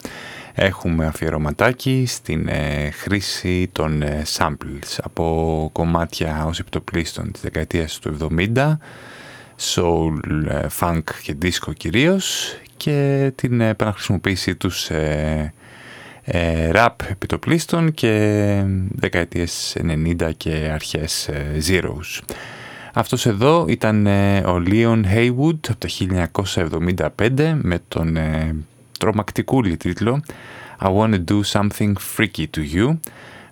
έχουμε αφιερωματάκι στην ε, χρήση των ε, samples από κομμάτια ως επιτοπλίστων της δεκαετίας του 70, soul, ε, funk και disco κυρίως και την ε, επαναχρησιμοποίησή τους σε ε, rap επιτοπλίστων και δεκαετίες 90 και αρχές ε, zeros. Αυτός εδώ ήταν ε, ο Leon Haywood από το 1975 με τον ε, τρομακτικούλη τίτλο I wanna do something freaky to you.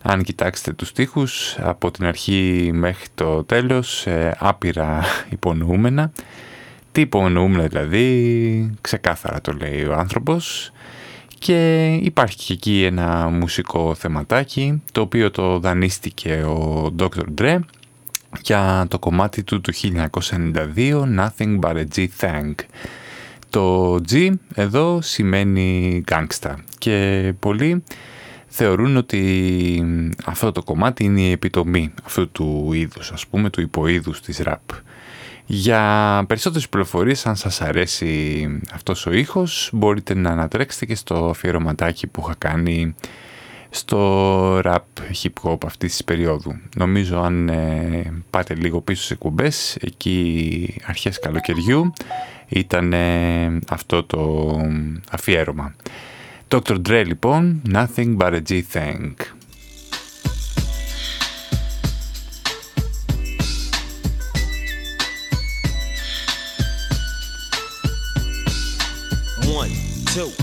Αν κοιτάξετε τους στίχους από την αρχή μέχρι το τέλος ε, άπειρα υπονοούμενα. Τι υπονοούμενα δηλαδή, ξεκάθαρα το λέει ο άνθρωπος. Και υπάρχει και εκεί ένα μουσικό θεματάκι το οποίο το δανείστηκε ο Dr. Dre για το κομμάτι του του 1992 Nothing But A G-Thang. Το G εδώ σημαίνει gangsta και πολλοί θεωρούν ότι αυτό το κομμάτι είναι η επιτομή αυτού του είδους, ας πούμε, του υποείδους της rap. Για περισσότερες πληροφορίες, αν σας αρέσει αυτός ο ήχος, μπορείτε να ανατρέξετε και στο αφιερωματάκι που είχα κάνει στο rap hip hop αυτής της περίοδου. Νομίζω αν ε, πάτε λίγο πίσω σε κουμπές, εκεί αρχές καλοκαιριού ήταν ε, αυτό το αφιέρωμα. Dr. Dre λοιπόν, Nothing But A G-Thang. One, two,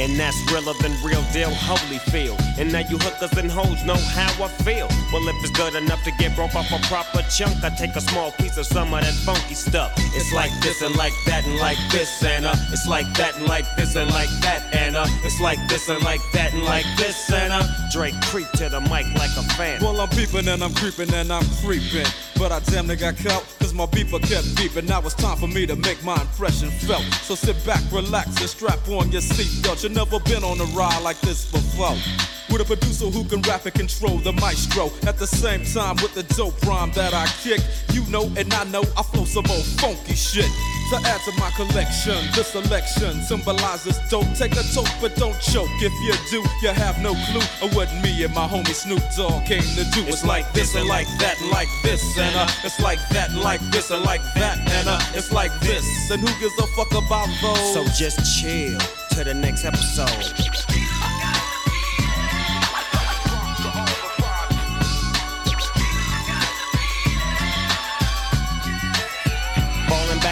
And that's realer than real deal, Holyfield. And now you hookers and hoes know how I feel. Well, if it's good enough to get broke off a proper chunk, I take a small piece of some of that funky stuff. It's like this and like that and like this and uh, it's like that and like this and like that and uh, it's like this and like that and like this and uh, Drake creep to the mic like a fan. Well, I'm peeping and I'm creeping and I'm creeping. But I damn near got caught, cause my beeper kept beeping. Now it's time for me to make my impression felt. So sit back, relax, and strap on your seatbelt. You've never been on a ride like this before. With a producer who can rap and control the maestro. At the same time, with the dope rhyme that I kick, you know and I know I flow some old funky shit. To add to my collection, this selection symbolizes dope. Take a toke, but don't choke. If you do, you have no clue of what me and my homie Snoop Dogg came to do. It's like this and like that like this and uh, it's like that like this and like that and uh, it's like this. And who gives a fuck about those? So just chill to the next episode.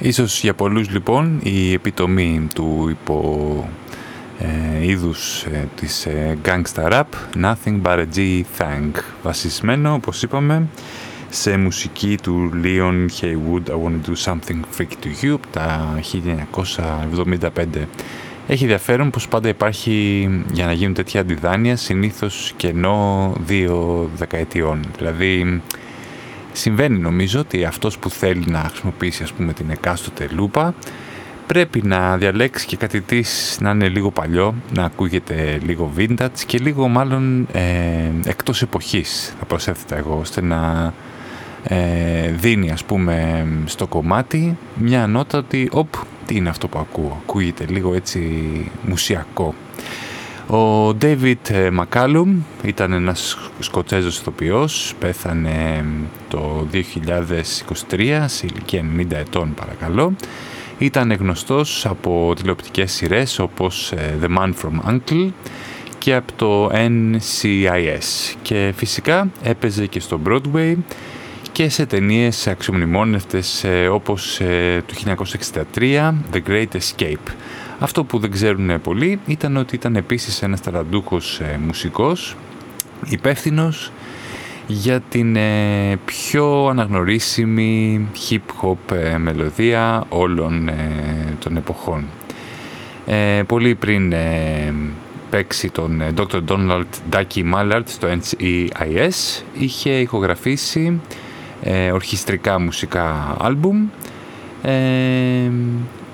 Ίσως για πολλούς λοιπόν η επιτομή του υπό ε, είδους ε, της ε, gangsta rap Nothing but a G-Thang βασισμένο όπως είπαμε σε μουσική του Leon Haywood I want to do something freaky to you από τα 1975 έχει ενδιαφέρον πως πάντα υπάρχει για να γίνουν τέτοια αντιδάνεια συνήθως κενό δύο δεκαετιών. Δηλαδή συμβαίνει νομίζω ότι αυτός που θέλει να χρησιμοποιήσει ας πούμε την εκάστοτε λούπα πρέπει να διαλέξει και κάτι της να είναι λίγο παλιό, να ακούγεται λίγο vintage και λίγο μάλλον ε, εκτός εποχής θα προσέθετα εγώ ώστε να ε, δίνει ας πούμε στο κομμάτι μια νότα ότι οπ, τι είναι αυτό που ακούω, ακούγεται λίγο έτσι μουσιακό. Ο David McCallum ήταν ένας Σκοτσέζος ηθοποιός, πέθανε το 2023 σε ηλικία 90 ετών παρακαλώ. Ήταν γνωστός από τηλεοπτικές σειρές όπως The Man From Uncle και από το NCIS και φυσικά έπαιζε και στο Broadway και σε ταινίες αξιομνημόνευτες όπως του 1963 The Great Escape. Αυτό που δεν ξέρουν πολλοί ήταν ότι ήταν επίσης ένας ταραντούχος μουσικός, υπεύθυνος για την πιο αναγνωρίσιμη hip-hop μελωδία όλων των εποχών. Πολύ πριν παίξει τον Dr. Donald Ducky Mallard στο NCIS, είχε ηχογραφήσει ορχιστρικά μουσικά άλμπουμ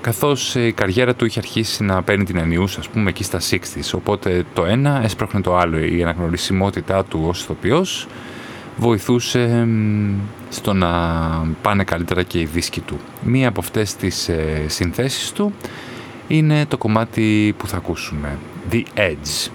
καθώς η καριέρα του είχε αρχίσει να παίρνει την ανιούσα, ας πούμε, εκεί στα 60's. Οπότε το ένα έσπραχνε το άλλο. Η αναγνωρισιμότητά του ως ηθοποιός βοηθούσε στο να πάνε καλύτερα και οι δίσκοι του. Μία από αυτές τις ε, συνθέσεις του είναι το κομμάτι που θα ακούσουμε, The Edge.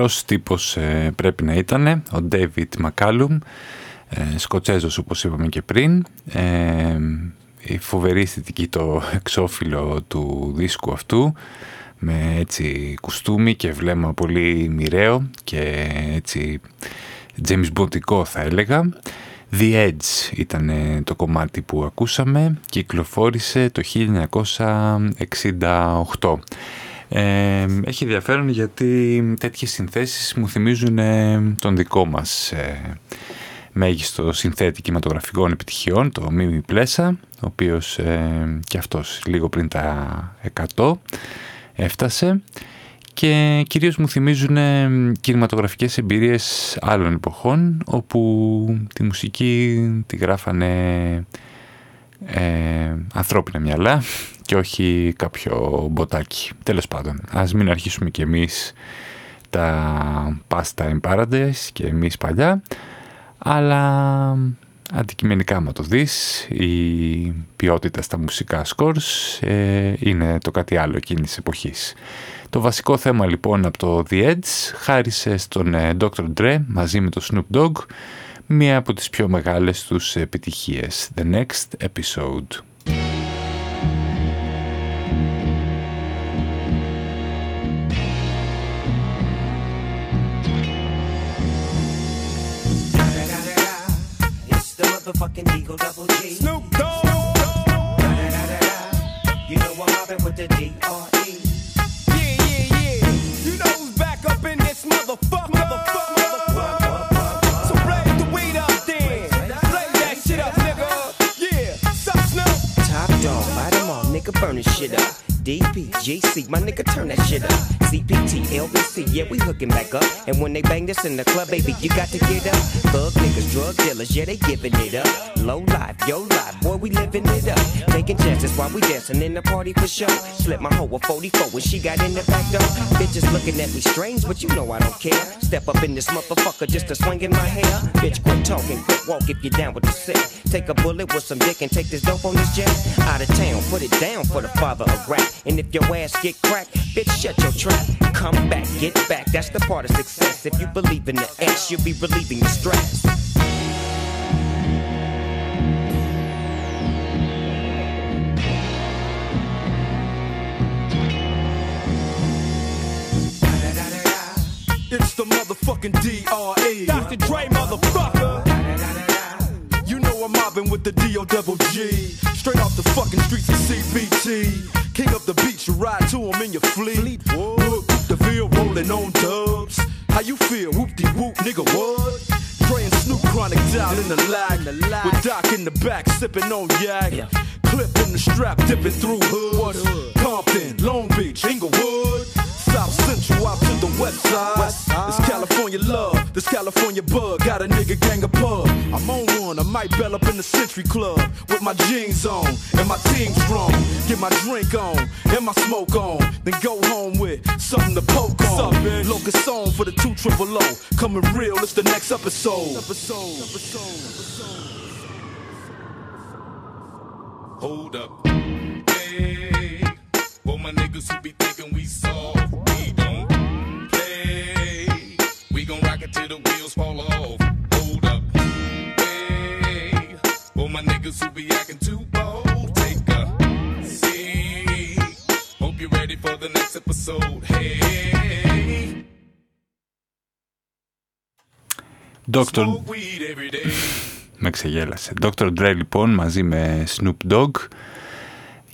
Φοβερός τύπος ε, πρέπει να ήταν ο David McCallum, ε, Σκοτσέζος όπως είπαμε και πριν. Ε, η φοβερή αισθητική το εξώφυλλο του δίσκου αυτού με έτσι κουστούμι και βλέμμα πολύ μοιραίο και έτσι James Bondικό θα έλεγα. The Edge ήταν το κομμάτι που ακούσαμε, κυκλοφόρησε το 1968. Ε, έχει ενδιαφέρον γιατί τέτοιες συνθέσεις μου θυμίζουν ε, τον δικό μας ε, μέγιστο συνθέτη κινηματογραφικών επιτυχιών, το Μίμη Πλέσα, ο οποίος ε, και αυτός λίγο πριν τα 100 έφτασε. Και κυρίως μου θυμίζουν ε, κινηματογραφικές εμπειρίες άλλων εποχών όπου τη μουσική τη γράφανε ε, ανθρώπινα μυαλά και όχι κάποιο μποτάκι. Τέλος πάντων, ας μην αρχίσουμε κι εμείς τα pasta in paradise και εμείς παλιά, αλλά αντικειμενικά μα το δεις, η ποιότητα στα μουσικά scores ε, είναι το κάτι άλλο εκείνης της εποχής. Το βασικό θέμα λοιπόν από το The Edge χάρισε στον ε, Dr. Dre μαζί με το Snoop Dogg μία από τις πιο μεγάλες τους επιτυχίες, The Next Episode. It's the motherfucking Eagle Double G. Snoop Dogg. You know I'm mobbing with the D.R.E. Yeah, yeah, yeah. You know who's back up in this motherfucker. Motherfucker, could burn this shit up. DPGC, my nigga, turn that shit up. CPT, LBC, yeah, we hooking back up. And when they bang this in the club, baby, you got to get up. Thug niggas, drug dealers, yeah, they giving it up. Low life, yo life, boy, we living it up. Taking chances while we dancing in the party for sure. Slip my hoe a 44 when she got in the back door. Bitches looking at me strange, but you know I don't care. Step up in this motherfucker just to swing in my hair. Bitch, quit talking, quit walk if you're down with the sick. Take a bullet with some dick and take this dope on this jet. Out of town, put it down for the father of rap. And if your ass get cracked, bitch, shut your trap. Come back, get back, that's the part of success. If you believe in the ass, you'll be relieving the stress. It's the motherfucking D.R.E. Dr. Dre, motherfucker. I'm mobbing with the D.O. double G. Straight off the fucking streets of CBT. King up the beach, you ride to him in your fleet. Look, the Ville rolling on dubs. How you feel? Whoop de whoop, nigga, what? And Snoop Chronic down in the lag. With Doc in the back, sipping on yak. Clip in the strap, dipping through hood. Compton, Long Beach, Inglewood. South Central out to the west side. This California love, this California bug. Got a nigga gang of pub. I'm on one, I might bell up in the Century Club with my jeans on and my team strong. Get my drink on and my smoke on. Then go home with something to poke on. Locust song for the two triple O. Coming real, it's the next episode. Hold up. Hey, for my niggas who be thinking we soft, we don't play. We gon' rock it till the wheels fall off. Hold up. Hey, for my niggas who be acting too bold, take a seat. Hope you're ready for the next episode. Hey. Dr. Weed every day. με ξεγέλασε. Dr. Dre λοιπόν μαζί με Snoop Dogg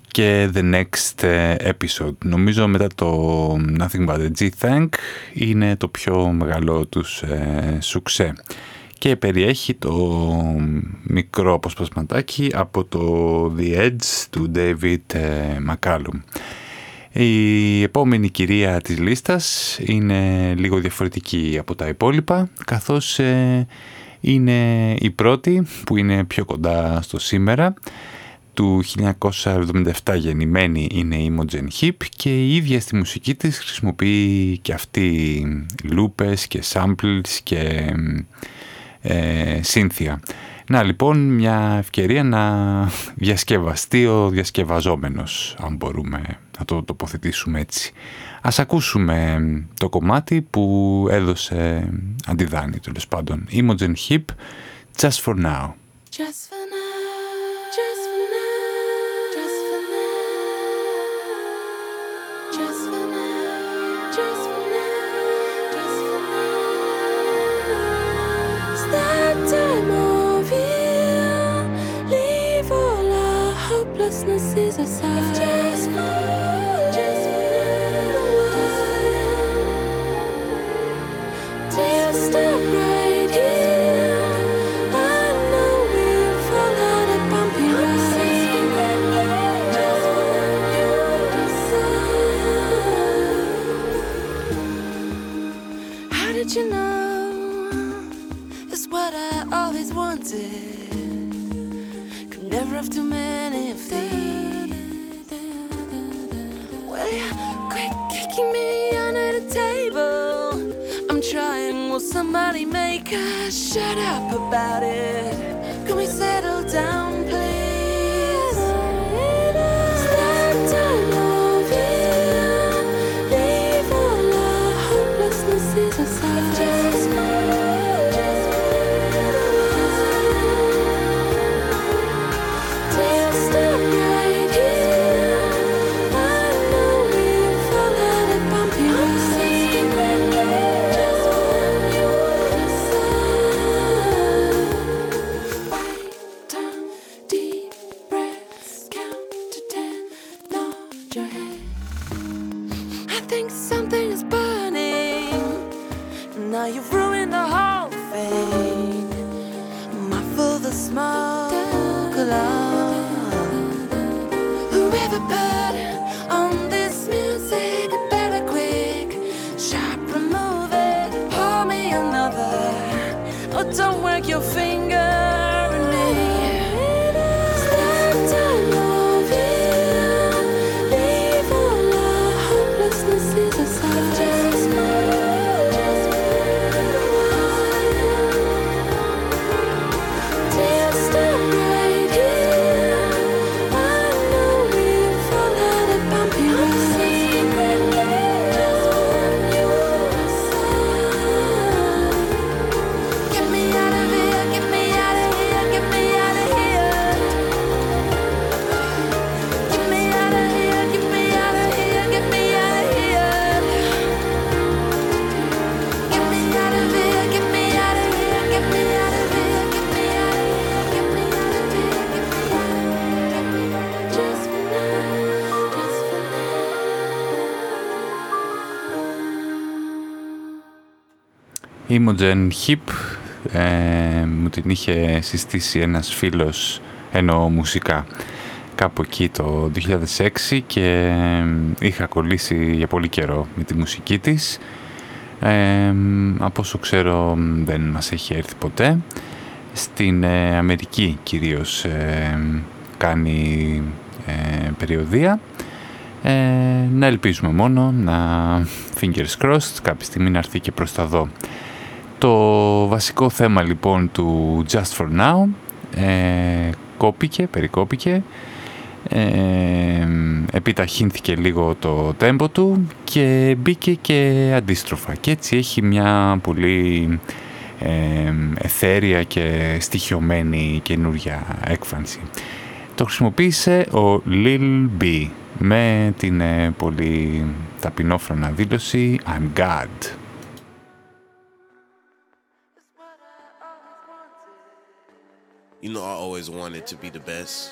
και The Next ε, Episode. Νομίζω μετά το Nothing But A G-Thank είναι το πιο μεγάλο τους ε, σουξέ και περιέχει το μικρό αποσπασματάκι από το The Edge του David ε, McCallum. Η επόμενη κυρία της λίστας είναι λίγο διαφορετική από τα υπόλοιπα καθώς ε, είναι η πρώτη που είναι πιο κοντά στο σήμερα του 1977 γεννημένη είναι η Imogen Hip και η ίδια στη μουσική της χρησιμοποιεί και αυτή λούπες και samples και ε, σύνθια. Να λοιπόν μια ευκαιρία να διασκευαστεί ο διασκευαζόμενος αν μπορούμε να το τοποθετήσουμε έτσι. Ας ακούσουμε το κομμάτι που έδωσε αντιδάνει τέλος πάντων. Imogen Hip, Just For Now. Just for will somebody make us shut up about it? Can we settle down, Imogen Hip ε, μου την είχε συστήσει ένας φίλος ενώ μουσικά κάπου εκεί το 2006 και ε, είχα κολλήσει για πολύ καιρό με τη μουσική της. Ε, από όσο ξέρω δεν μας έχει έρθει ποτέ. Στην ε, Αμερική κυρίως ε, κάνει ε, περιοδία ε, να ελπίζουμε μόνο να fingers crossed κάποια στιγμή να έρθει και προς τα δω το βασικό θέμα λοιπόν του Just For Now ε, κόπηκε, περικόπηκε ε, επιταχύνθηκε λίγο το τέμπο του και μπήκε και αντίστροφα και έτσι έχει μια πολύ ε, εθέρια και στοιχειωμένη καινούρια έκφανση. Το χρησιμοποίησε ο Lil B με την ε, πολύ ταπεινόφρονα δήλωση I'm God. You know, I always wanted to be the best.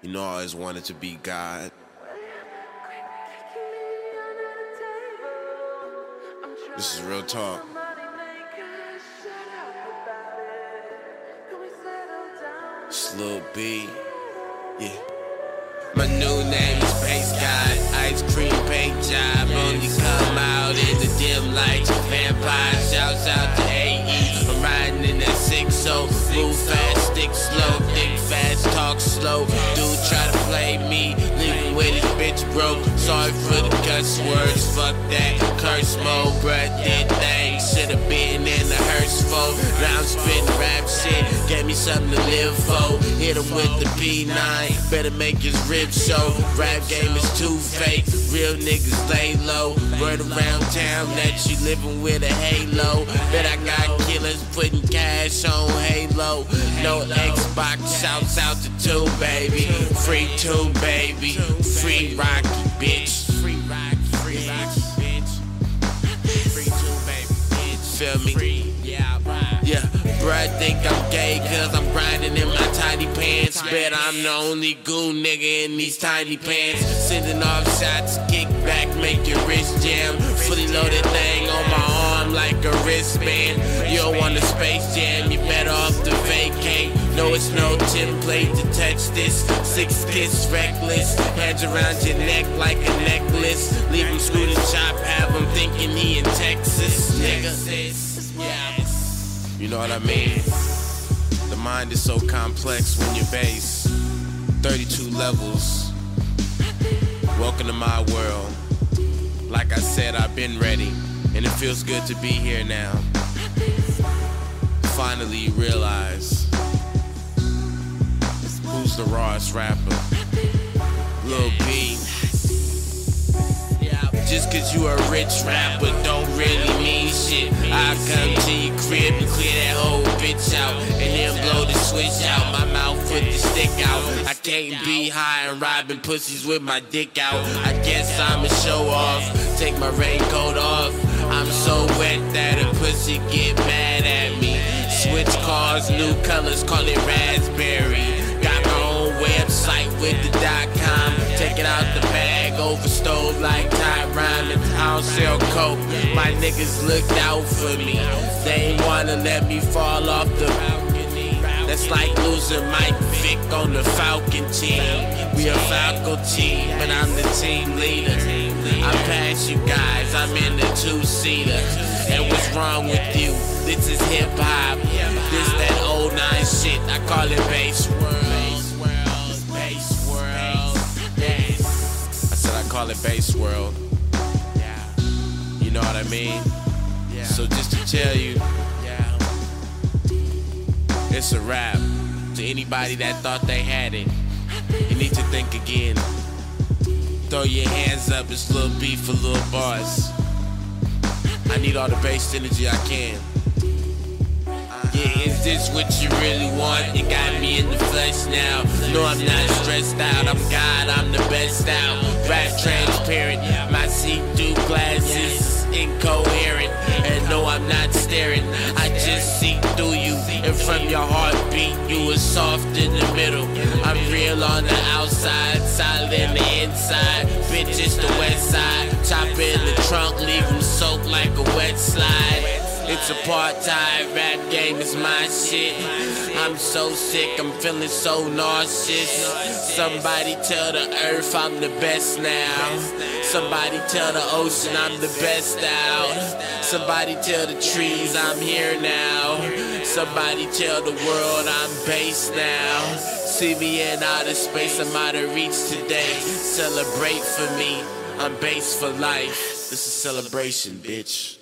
You know, I always wanted to be God. This is real talk. It's Lil B. Yeah. My new name is Space God. Ice cream paint job. Only come out in the dim lights. Vampire shouts out to AE. Riding in that 6 Move fast, stick slow. dick fast, talk slow. Dude try to play me. Leaving with his bitch broke. Sorry for the cuss words. Fuck that. Curse mode. Bruh did things. Should've been in the hearse for. Now I'm spitting rap shit. Gave me something to live for. Hit him with the P9. Better make his ribs show. Rap game is too fake. Real niggas lay low. Word around town that you living with a halo. Bet I got killers putting cash on Halo. No Xbox, shouts out to two, baby. Free two, baby. Free Rocky, bitch. Free Rocky, free Rocky, Feel me? Yeah, yeah. Bruh think I'm gay cause I'm grinding in my tiny pants. Bet I'm the only goon nigga in these tiny pants. Sending off shots, kick back, make your wrist jam. Fully loaded thing on my arm like a wristband. You don't want a space jam, you better off to vacate. No, it's no template to touch this. Six kiss reckless. Hands around your neck like a necklace. Leave him screwed and chop, have him thinking he in Texas. Nigga. Yeah. You know what I mean? The mind is so complex when you're base. 32 levels. Welcome to my world. Like I said, I've been ready, and it feels good to be here now. Finally, you realize who's the rawest rapper. Lil B. Just cause you a rich rapper don't really mean shit. I come to your crib and clear that whole bitch out. And then blow the switch out. My mouth put the stick out. I can't be high and robbing pussies with my dick out. I guess I'ma show off. Take my raincoat off. I'm so wet that a pussy get mad at me. Switch cars, new colors, call it raspberry. With the dot com. Take it out the bag, over stove like Ty Rhyme. I don't sell coke. My niggas looked out for me. They ain't wanna let me fall off the balcony. That's like losing Mike Vick on the Falcon team. We a Falcon team, but I'm the team leader. I pass you guys, I'm in the two-seater. And what's wrong with you? This is hip hop. This that old nine shit. I call it bass world. I said I call it bass world. You know what I mean? So just to tell you, it's a rap. To anybody that thought they had it, you need to think again. Throw your hands up, it's little beef for little boss. I need all the bass energy I can. Yeah, is this what you really want? You got me in the flesh now. No, I'm not stressed out. I'm God, I'm the best out. Rap transparent, my see-through glasses incoherent. And no, I'm not staring. I just see through you. And from your heartbeat, you was soft in the middle. I'm real on the outside, solid in the inside. Bitch, it's the west side. Chop in the trunk, leave them soaked like a wet slide. It's a part-time rap game, it's my shit. I'm so sick, I'm feeling so nauseous. Somebody tell the earth I'm the best now. Somebody tell the ocean I'm the best out. Somebody tell the trees I'm here now. Somebody tell the world I'm based now. See me in outer space, I'm out of reach today. Celebrate for me, I'm based for life. This is celebration, bitch.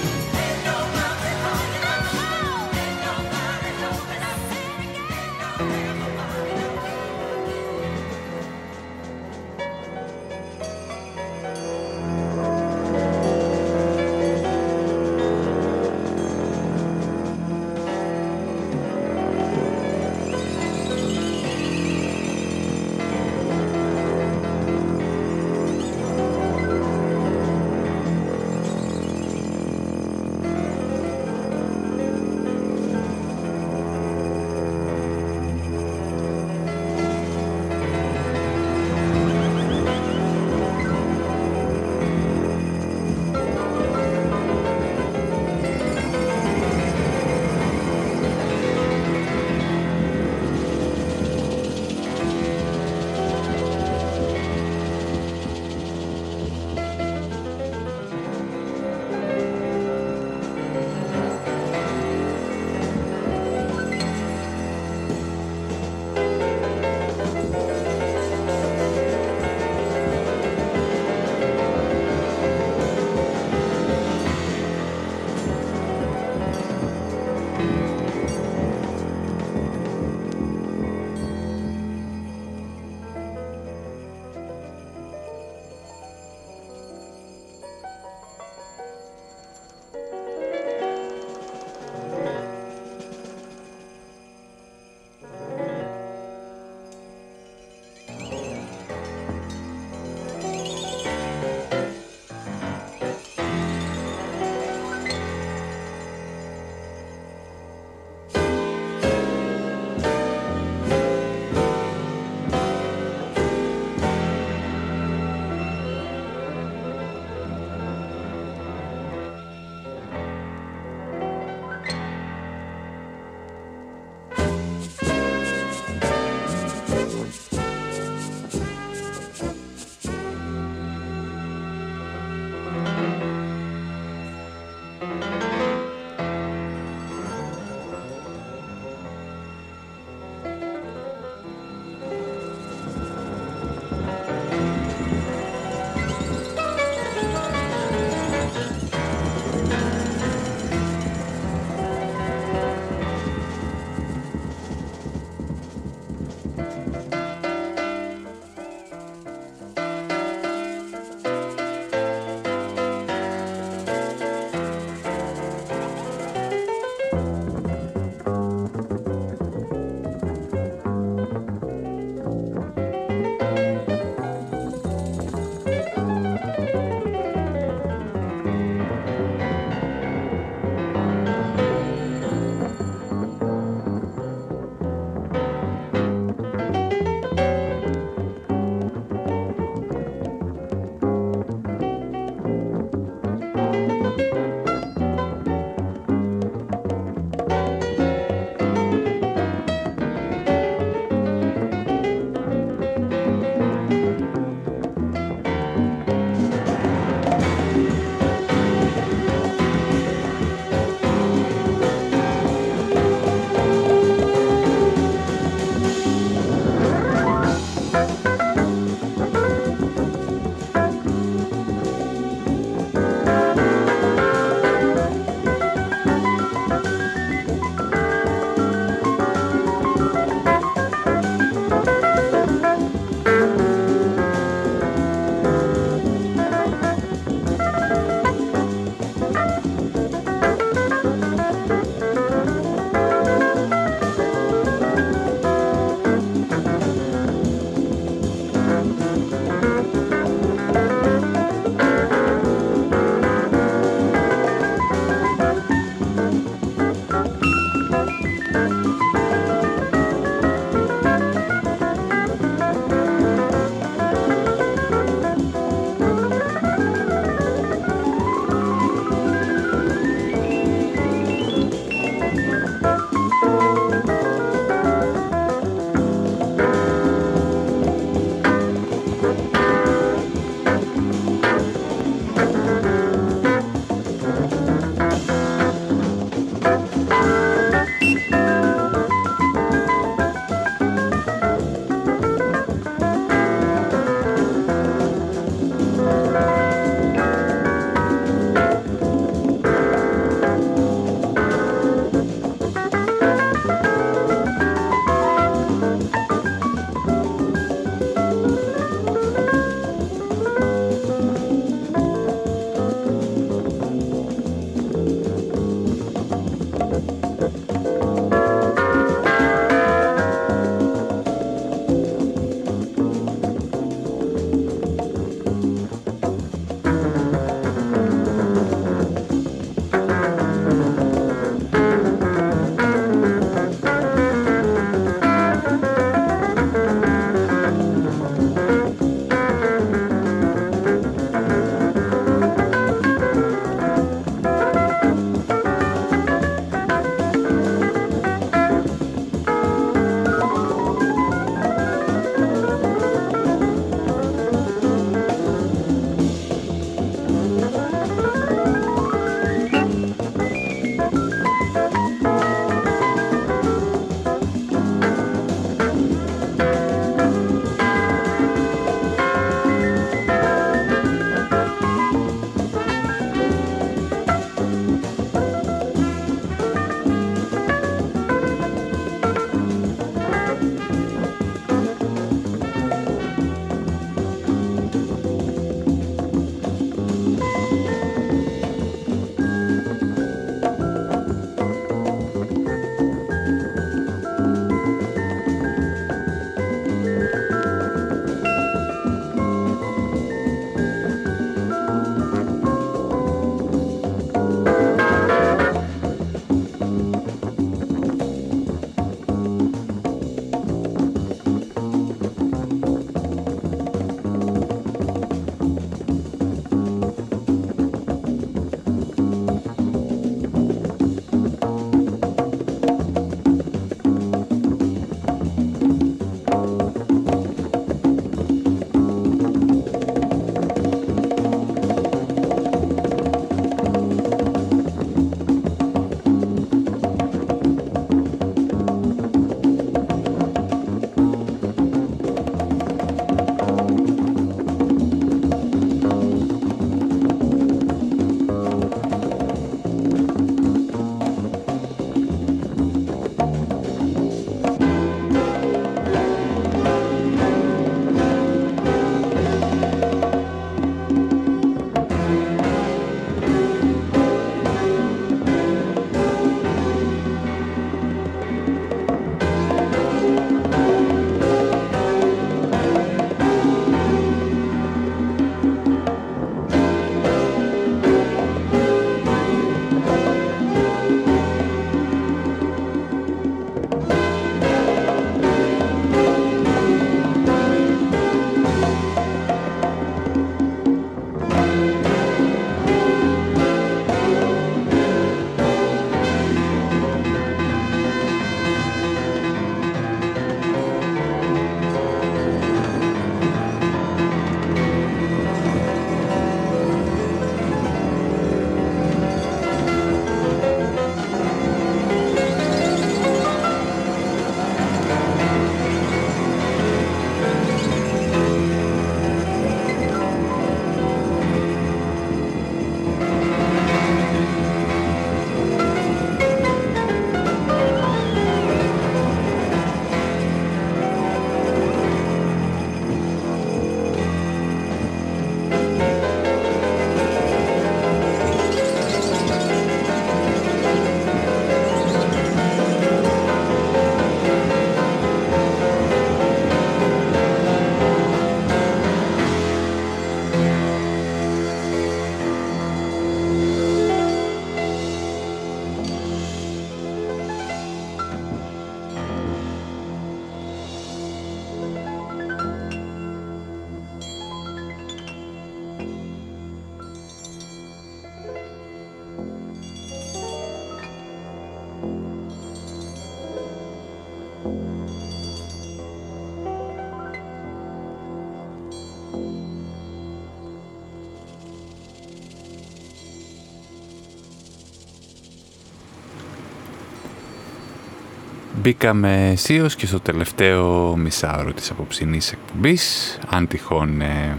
Μπήκαμε αισίως και στο τελευταίο μισάωρο της απόψινής εκπομπής. Αν τυχόν ε,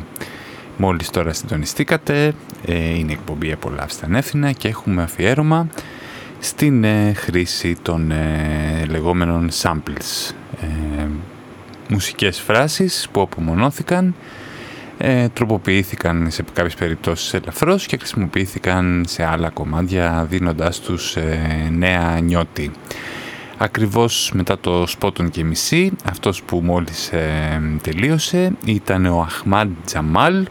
μόλις τώρα συντονιστήκατε, ε, είναι η εκπομπή «Απολαύστε ανεύθυνα» και έχουμε αφιέρωμα στην ε, χρήση των ε, λεγόμενων samples. Ε, μουσικές φράσεις που απομονώθηκαν, ε, τροποποιήθηκαν σε κάποιες περιπτώσεις ελαφρώς και χρησιμοποιήθηκαν σε άλλα κομμάτια δίνοντάς τους ε, νέα νιώτη. Ακριβώς μετά το σπότον και μισή, αυτός που μόλις ε, τελείωσε ήταν ο Αχμάντ Τζαμάλ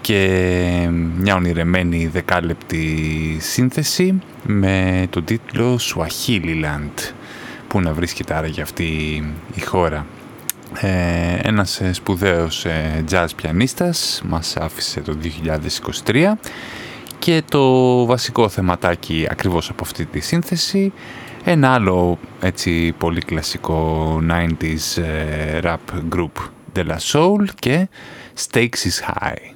και μια ονειρεμένη δεκάλεπτη σύνθεση με τον τίτλο Swahili Land που να βρίσκεται άρα για αυτή η χώρα. Ε, ένας ε, σπουδαίος ε, jazz πιανίστας μας άφησε το 2023 και το βασικό θεματάκι ακριβώς από αυτή τη σύνθεση ένα άλλο έτσι πολύ κλασικό 90s ε, rap group De La Soul και Stakes is High.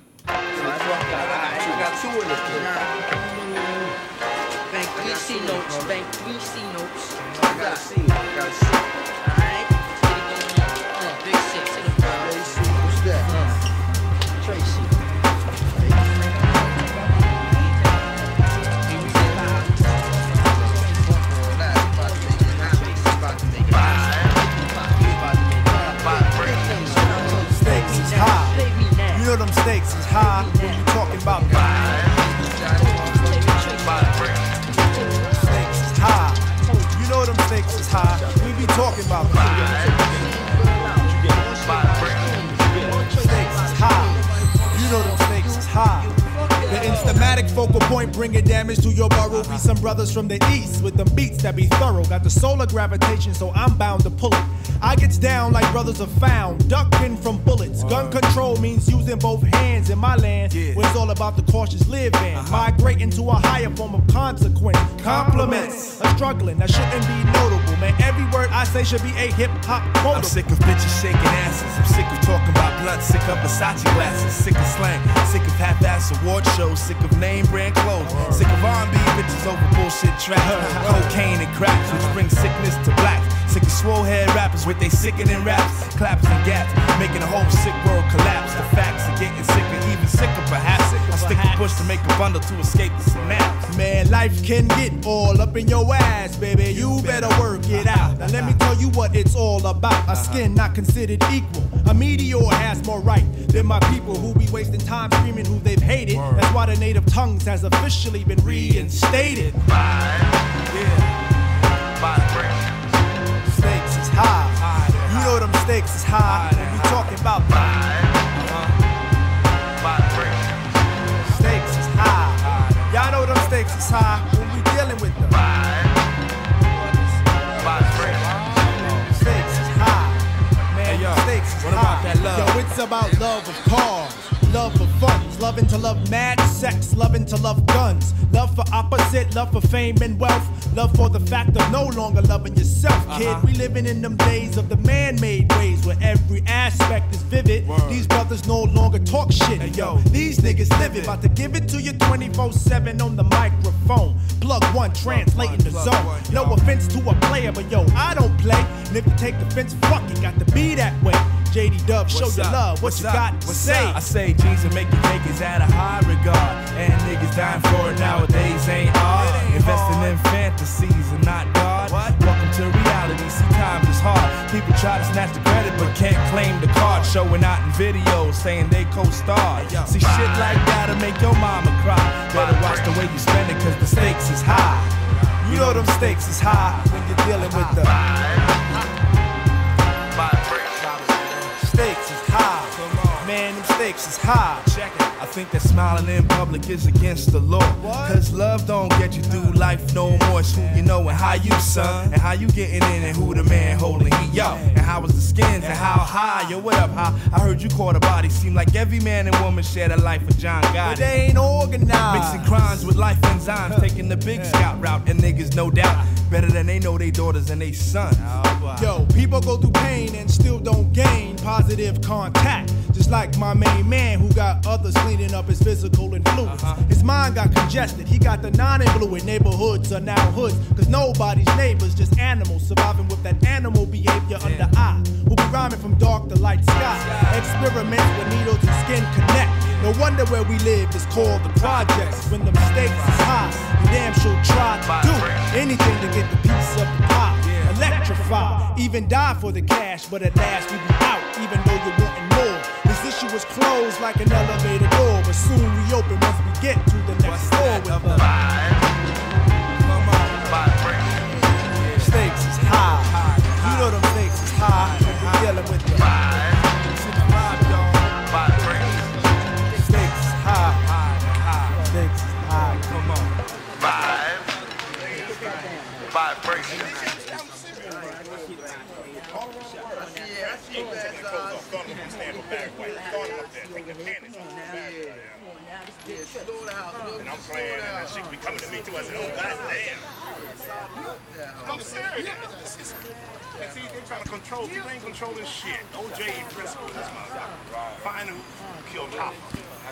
Focal point bringing damage to your burrow. Be some brothers from the east with them beats that be thorough. Got the solar gravitation, so I'm bound to pull it. I gets down like brothers are found, ducking from bullets. Gun control means using both hands in my land, where it's all about the cautious living. Uh-huh. Migrating to a higher form of consequence. Compliments, a struggling that shouldn't be notable. Man, every word I say should be a hip hop quote. I'm sick of bitches shaking asses. I'm sick of talking about blunt. Sick of Versace glasses. Sick of slang. Sick of half-ass award shows. Sick of name brand clothes. Sick of R&B bitches over bullshit tracks. Cocaine and cracks, which brings sickness to blacks. Sick of swole head rappers with they sickening raps, claps and gaps, making the whole sick world collapse. The facts are getting sicker, even sicker perhaps. I stick to push to make a bundle to escape the synapse. Man, life can get all up in your ass, baby. You better work it out. Now let me what it's all about. A skin not considered equal. A meteor has more right than my people who be wasting time screaming who they've hated. That's why the native tongues has officially been reinstated. Stakes is high. You know them stakes is high. When we talking about Stakes is high. Y'all know them stakes is high that love? Yo, it's about love of cars. Love for funds, loving to love mad sex, loving to love guns, love for opposite, love for fame and wealth, love for the fact of no longer loving yourself, kid. Uh-huh. We living in them days of the man-made ways where every aspect is vivid. These brothers no longer talk shit, yo. These niggas live it, about to give it to you 24/7 on the microphone. Plug one, translating the zone. No offense to a player, but yo, I don't play. And if you take offense, fuck it, got to be that way. JD Dub, show your love. What What's you up? got to What's say? up? I say jeans and make you is out of high regard. And niggas dying for it nowadays ain't hard. Investing in fantasies and not God. Welcome to reality. See, times is hard. People try to snatch the credit but can't claim the card. Showing out in videos saying they co-starred. See, shit like that'll make your mama cry. Better watch the way you spend it cause the stakes is high. You know them stakes is high when you're dealing with the stakes is high. Check it. I think that smiling in public is against the law. Cause love don't get you through life no more. It's who you know and how you son. And how you getting in and who the man holding heat. Yo, and how was the skins and how high. Yo, what up, high? I heard you caught a body. Seem like every man and woman share the life of John Gotti. But they ain't organized. Mixing crimes with life enzymes. Taking the big scout route. And niggas, no doubt, better than they know they daughters and they sons. Oh, Yo, people go through pain and still don't gain positive contact. Just like my main man who got others cleaning up his physical influence. Uh-huh. His mind got congested. He got the non influent neighborhoods are now hoods. Cause nobody's neighbors, just animals surviving with that animal behavior under eye. We'll be rhyming from dark to light sky. Experiments where needles and skin connect. No wonder where we live is called the projects. When the mistakes is high, you damn sure try to do anything to get the piece of the pie. Electrify, even die for the cash, but at last we be out, even though more. This issue was closed like an elevator door, but soon we open once we get to the next floor with the Stakes is high. You know them stakes is high. We're dealing with the playing, and that shit be coming to me too. I said, oh, goddamn. I'm serious. And see, they trying to control. People ain't controlling shit. OJ Frisco, this motherfucker. Find who killed Hopper.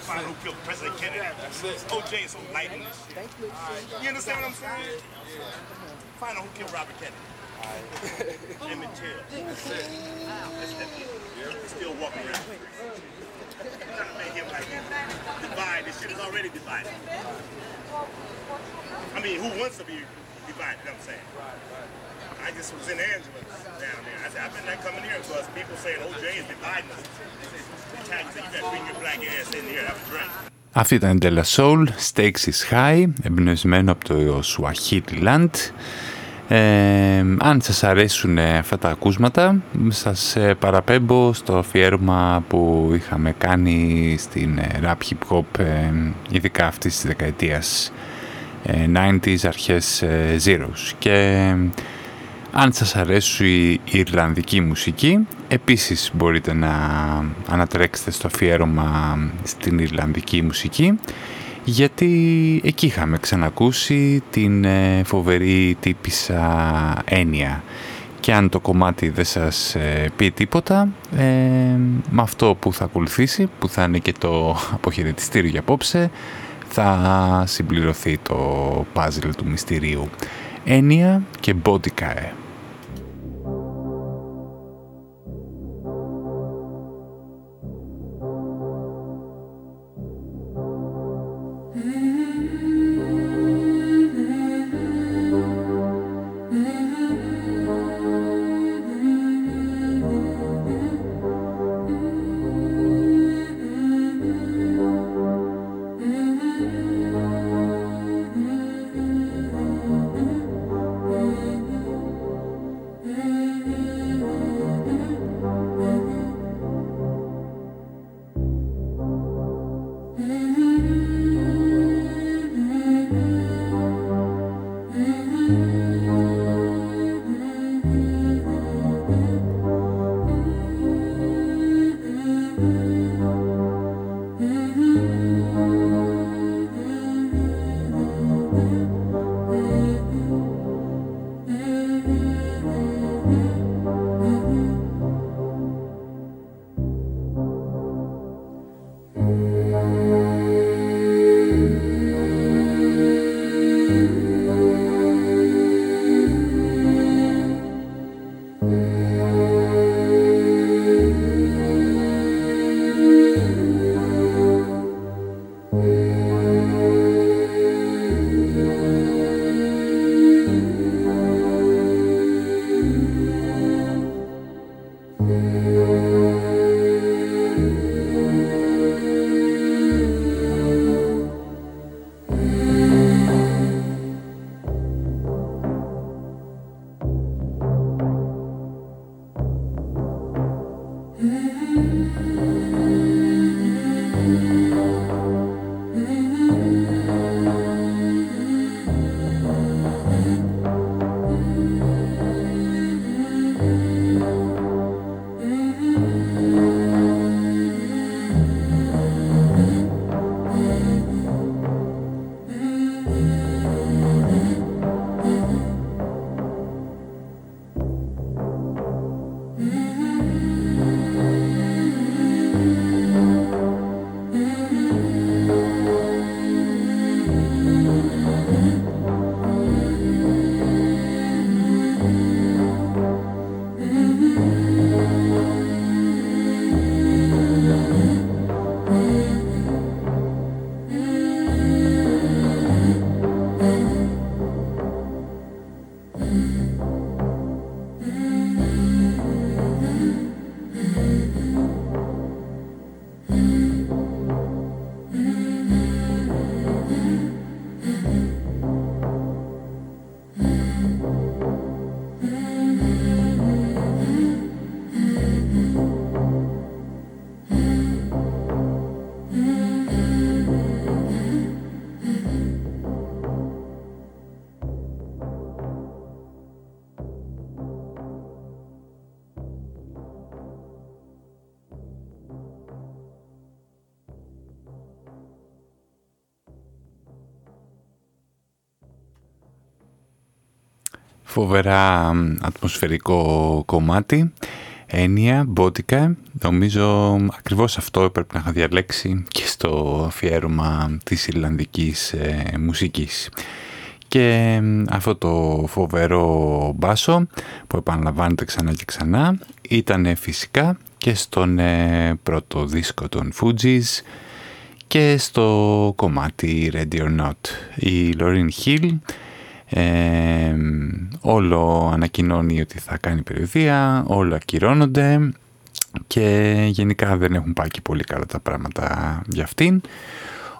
Find who killed President Kennedy. OJ is so light in this shit. You understand what I'm saying? Find out who killed Robert Kennedy. Emmett Till. That's it. That's it. Still walking around. Trying to make him like divide. This shit is already divided. I mean, who wants to be divided? You know what I'm saying? I just was in Angeles down there. I said, I've been there coming here because people saying OJ is dividing us. The Italians say, you better bring your black ass in here and have a drink. Αυτή ήταν De La Soul, Stakes is High, εμπνευσμένο από το Swahili Land. Ε, αν σας αρέσουν αυτά τα ακούσματα, σας ε, παραπέμπω στο αφιέρωμα που είχαμε κάνει στην ε, rap hip hop, ε, ειδικά αυτής της δεκαετίας ε, 90s, αρχές ε, zeros. Και αν σας αρέσει η Ιρλανδική μουσική, επίσης μπορείτε να ανατρέξετε στο αφιέρωμα στην Ιρλανδική μουσική, γιατί εκεί είχαμε ξανακούσει την ε, φοβερή τύπησα έννοια. Και αν το κομμάτι δεν σας ε, πει τίποτα, ε, με αυτό που θα ακολουθήσει, που θα είναι και το αποχαιρετιστήριο για απόψε, θα συμπληρωθεί το puzzle του μυστηρίου. Έννοια και Μπόντικαε. Φοβερά ατμοσφαιρικό κομμάτι. Έννοια, μπότικα. Νομίζω ακριβώς αυτό έπρεπε να είχα διαλέξει και στο αφιέρωμα της Ιρλανδικής ε, μουσικής. Και αυτό το φοβερό μπάσο που επαναλαμβάνεται ξανά και ξανά ήταν φυσικά και στον ε, πρώτο δίσκο των Fugees και στο κομμάτι Ready or Not. Η Lauryn Hill ε, όλο ανακοινώνει ότι θα κάνει περιοδία, όλο ακυρώνονται και γενικά δεν έχουν πάει και πολύ καλά τα πράγματα για αυτήν.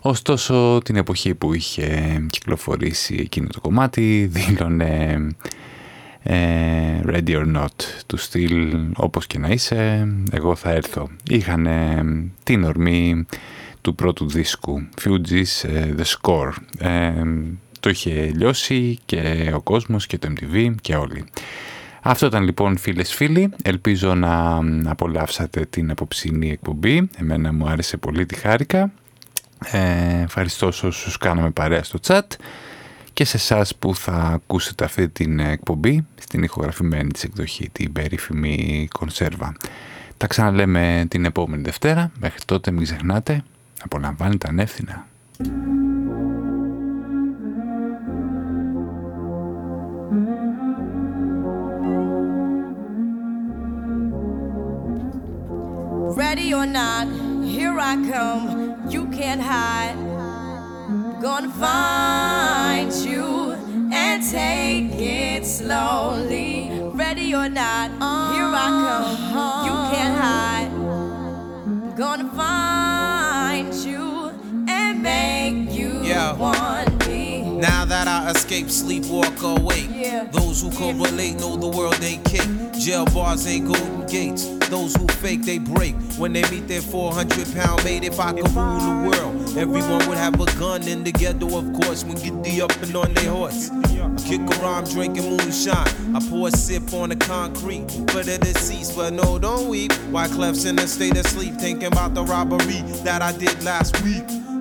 Ωστόσο την εποχή που είχε κυκλοφορήσει εκείνο το κομμάτι δήλωνε ε, ready or not του στυλ όπως και να είσαι εγώ θα έρθω. Είχαν την ορμή του πρώτου δίσκου Fugees ε, The Score ε, το είχε λιώσει και ο κόσμος και το MTV και όλοι. Αυτό ήταν λοιπόν φίλες φίλοι. Ελπίζω να απολαύσατε την απόψινή εκπομπή. Εμένα μου άρεσε πολύ, τη χάρηκα. Ε, ευχαριστώ όσους κάναμε παρέα στο chat και σε εσάς που θα ακούσετε αυτή την εκπομπή στην ηχογραφημένη της εκδοχή, την περίφημη κονσέρβα. Τα ξαναλέμε την επόμενη Δευτέρα. Μέχρι τότε μην ξεχνάτε, απολαμβάνετε ανεύθυνα. Ready or not, here I come. You can't hide. Gonna find you and take it slowly. Ready or not, here I come. You can't hide. Gonna find you and make you Yeah. want me. Now that I escape, sleep, walk awake. Yeah. Those who correlate know the world ain't cake. Jail bars ain't golden gates. Those who fake, they break. When they meet their 400 pound mate, if I could rule the world, everyone would have a gun in the ghetto, of course, when get the up and on their horse. I kick around drinking moonshine. I pour a sip on the concrete for the deceased, but no, don't weep. Why Clef's in a state of sleep, thinking about the robbery that I did last week.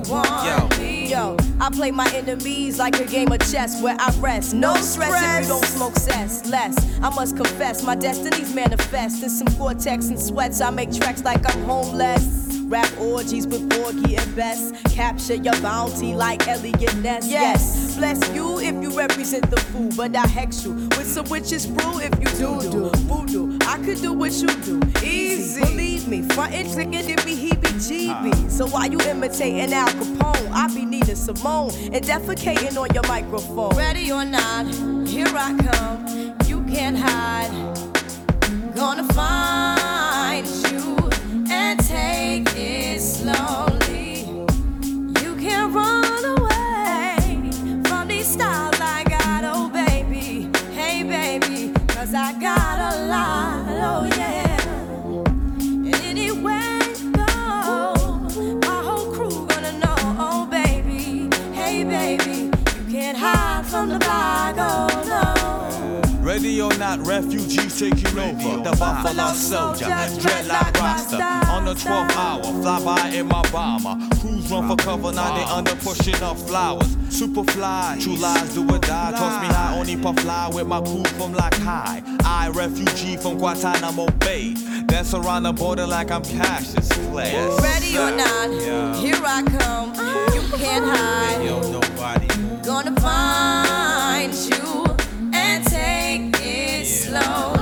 Yo, yo. Yo, I play my enemies like a game of chess where I rest. No stress if you don't smoke cess. Less, I must confess, my destinies manifest. In some cortex and sweats, I make tracks like I'm homeless. Rap orgies with Borgie and Best. Capture your bounty like Elliot Ness. Yes, bless you if you represent the fool, but I hex you with some witches brew if you do do voodoo. I could do what you do, easy. Believe me, frontin' chicken it be heebie-jeebies. So while you imitating Al Capone, I be needing Simone and defecating on your microphone. Ready or not, here I come. You can't hide. Gonna find you and take it slowly. Ready or not, refugees taking over. The Buffalo Soldier, dreadlock roster. On the 12th hour, fly by in my bomber. Crews run for cover, now they under pushing up flowers. Super fly, true lies do or die. Toss me high, only puff fly with my crew from like high. I, refugee from Guantanamo Bay. Dance around the border like I'm Cassius Clay. Ready or not, here I come. You can't hide. Yo, nobody. Gonna find you slow.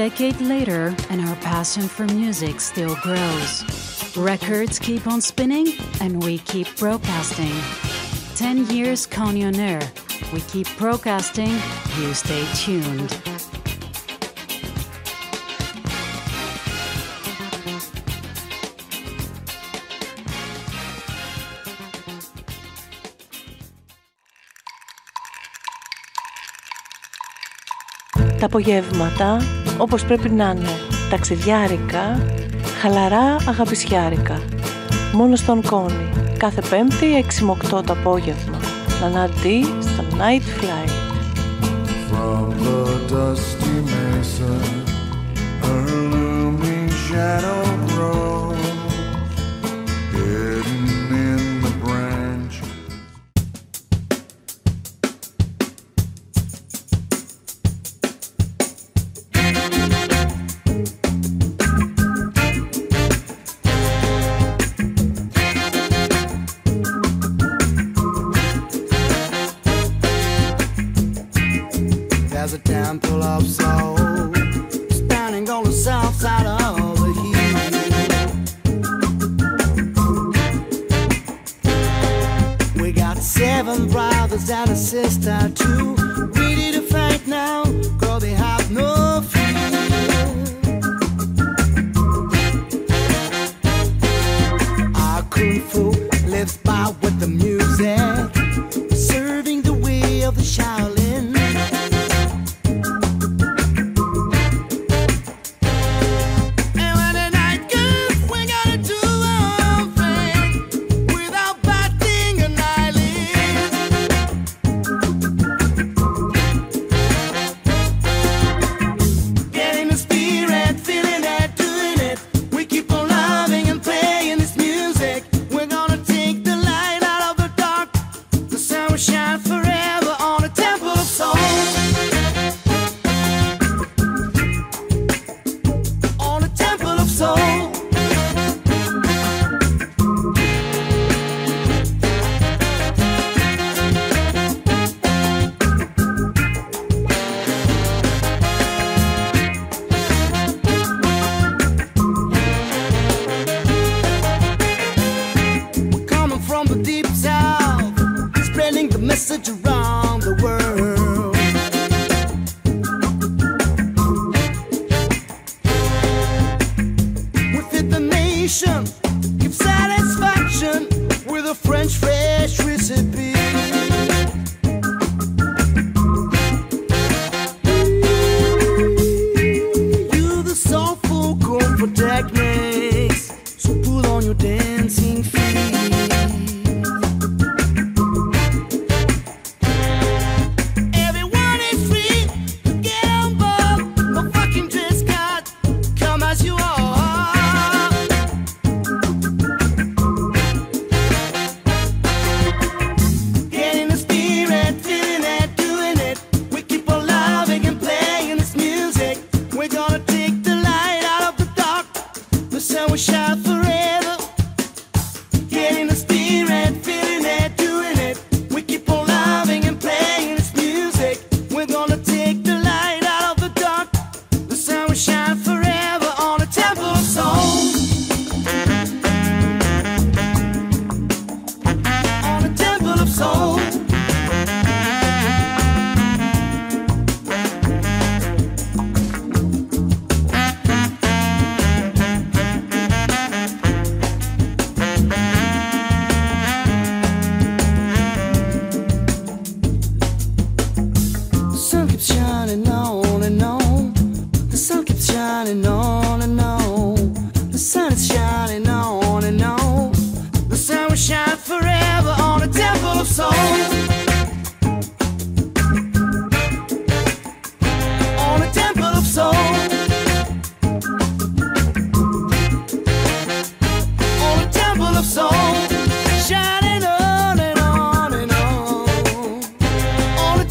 decade later, and our passion for music still grows. Records keep on spinning, and we keep broadcasting. 10 years Coney on Air. We keep broadcasting. You stay tuned. Τα απογεύματα όπως πρέπει να είναι. Ταξιδιάρικα, χαλαρά αγαπησιάρικα. Μόνο στον Κόνη. Κάθε πέμπτη 6 με 8 το απόγευμα. Ναναντή στο Night Flight. From the dusty mesa, a looming shadow grows,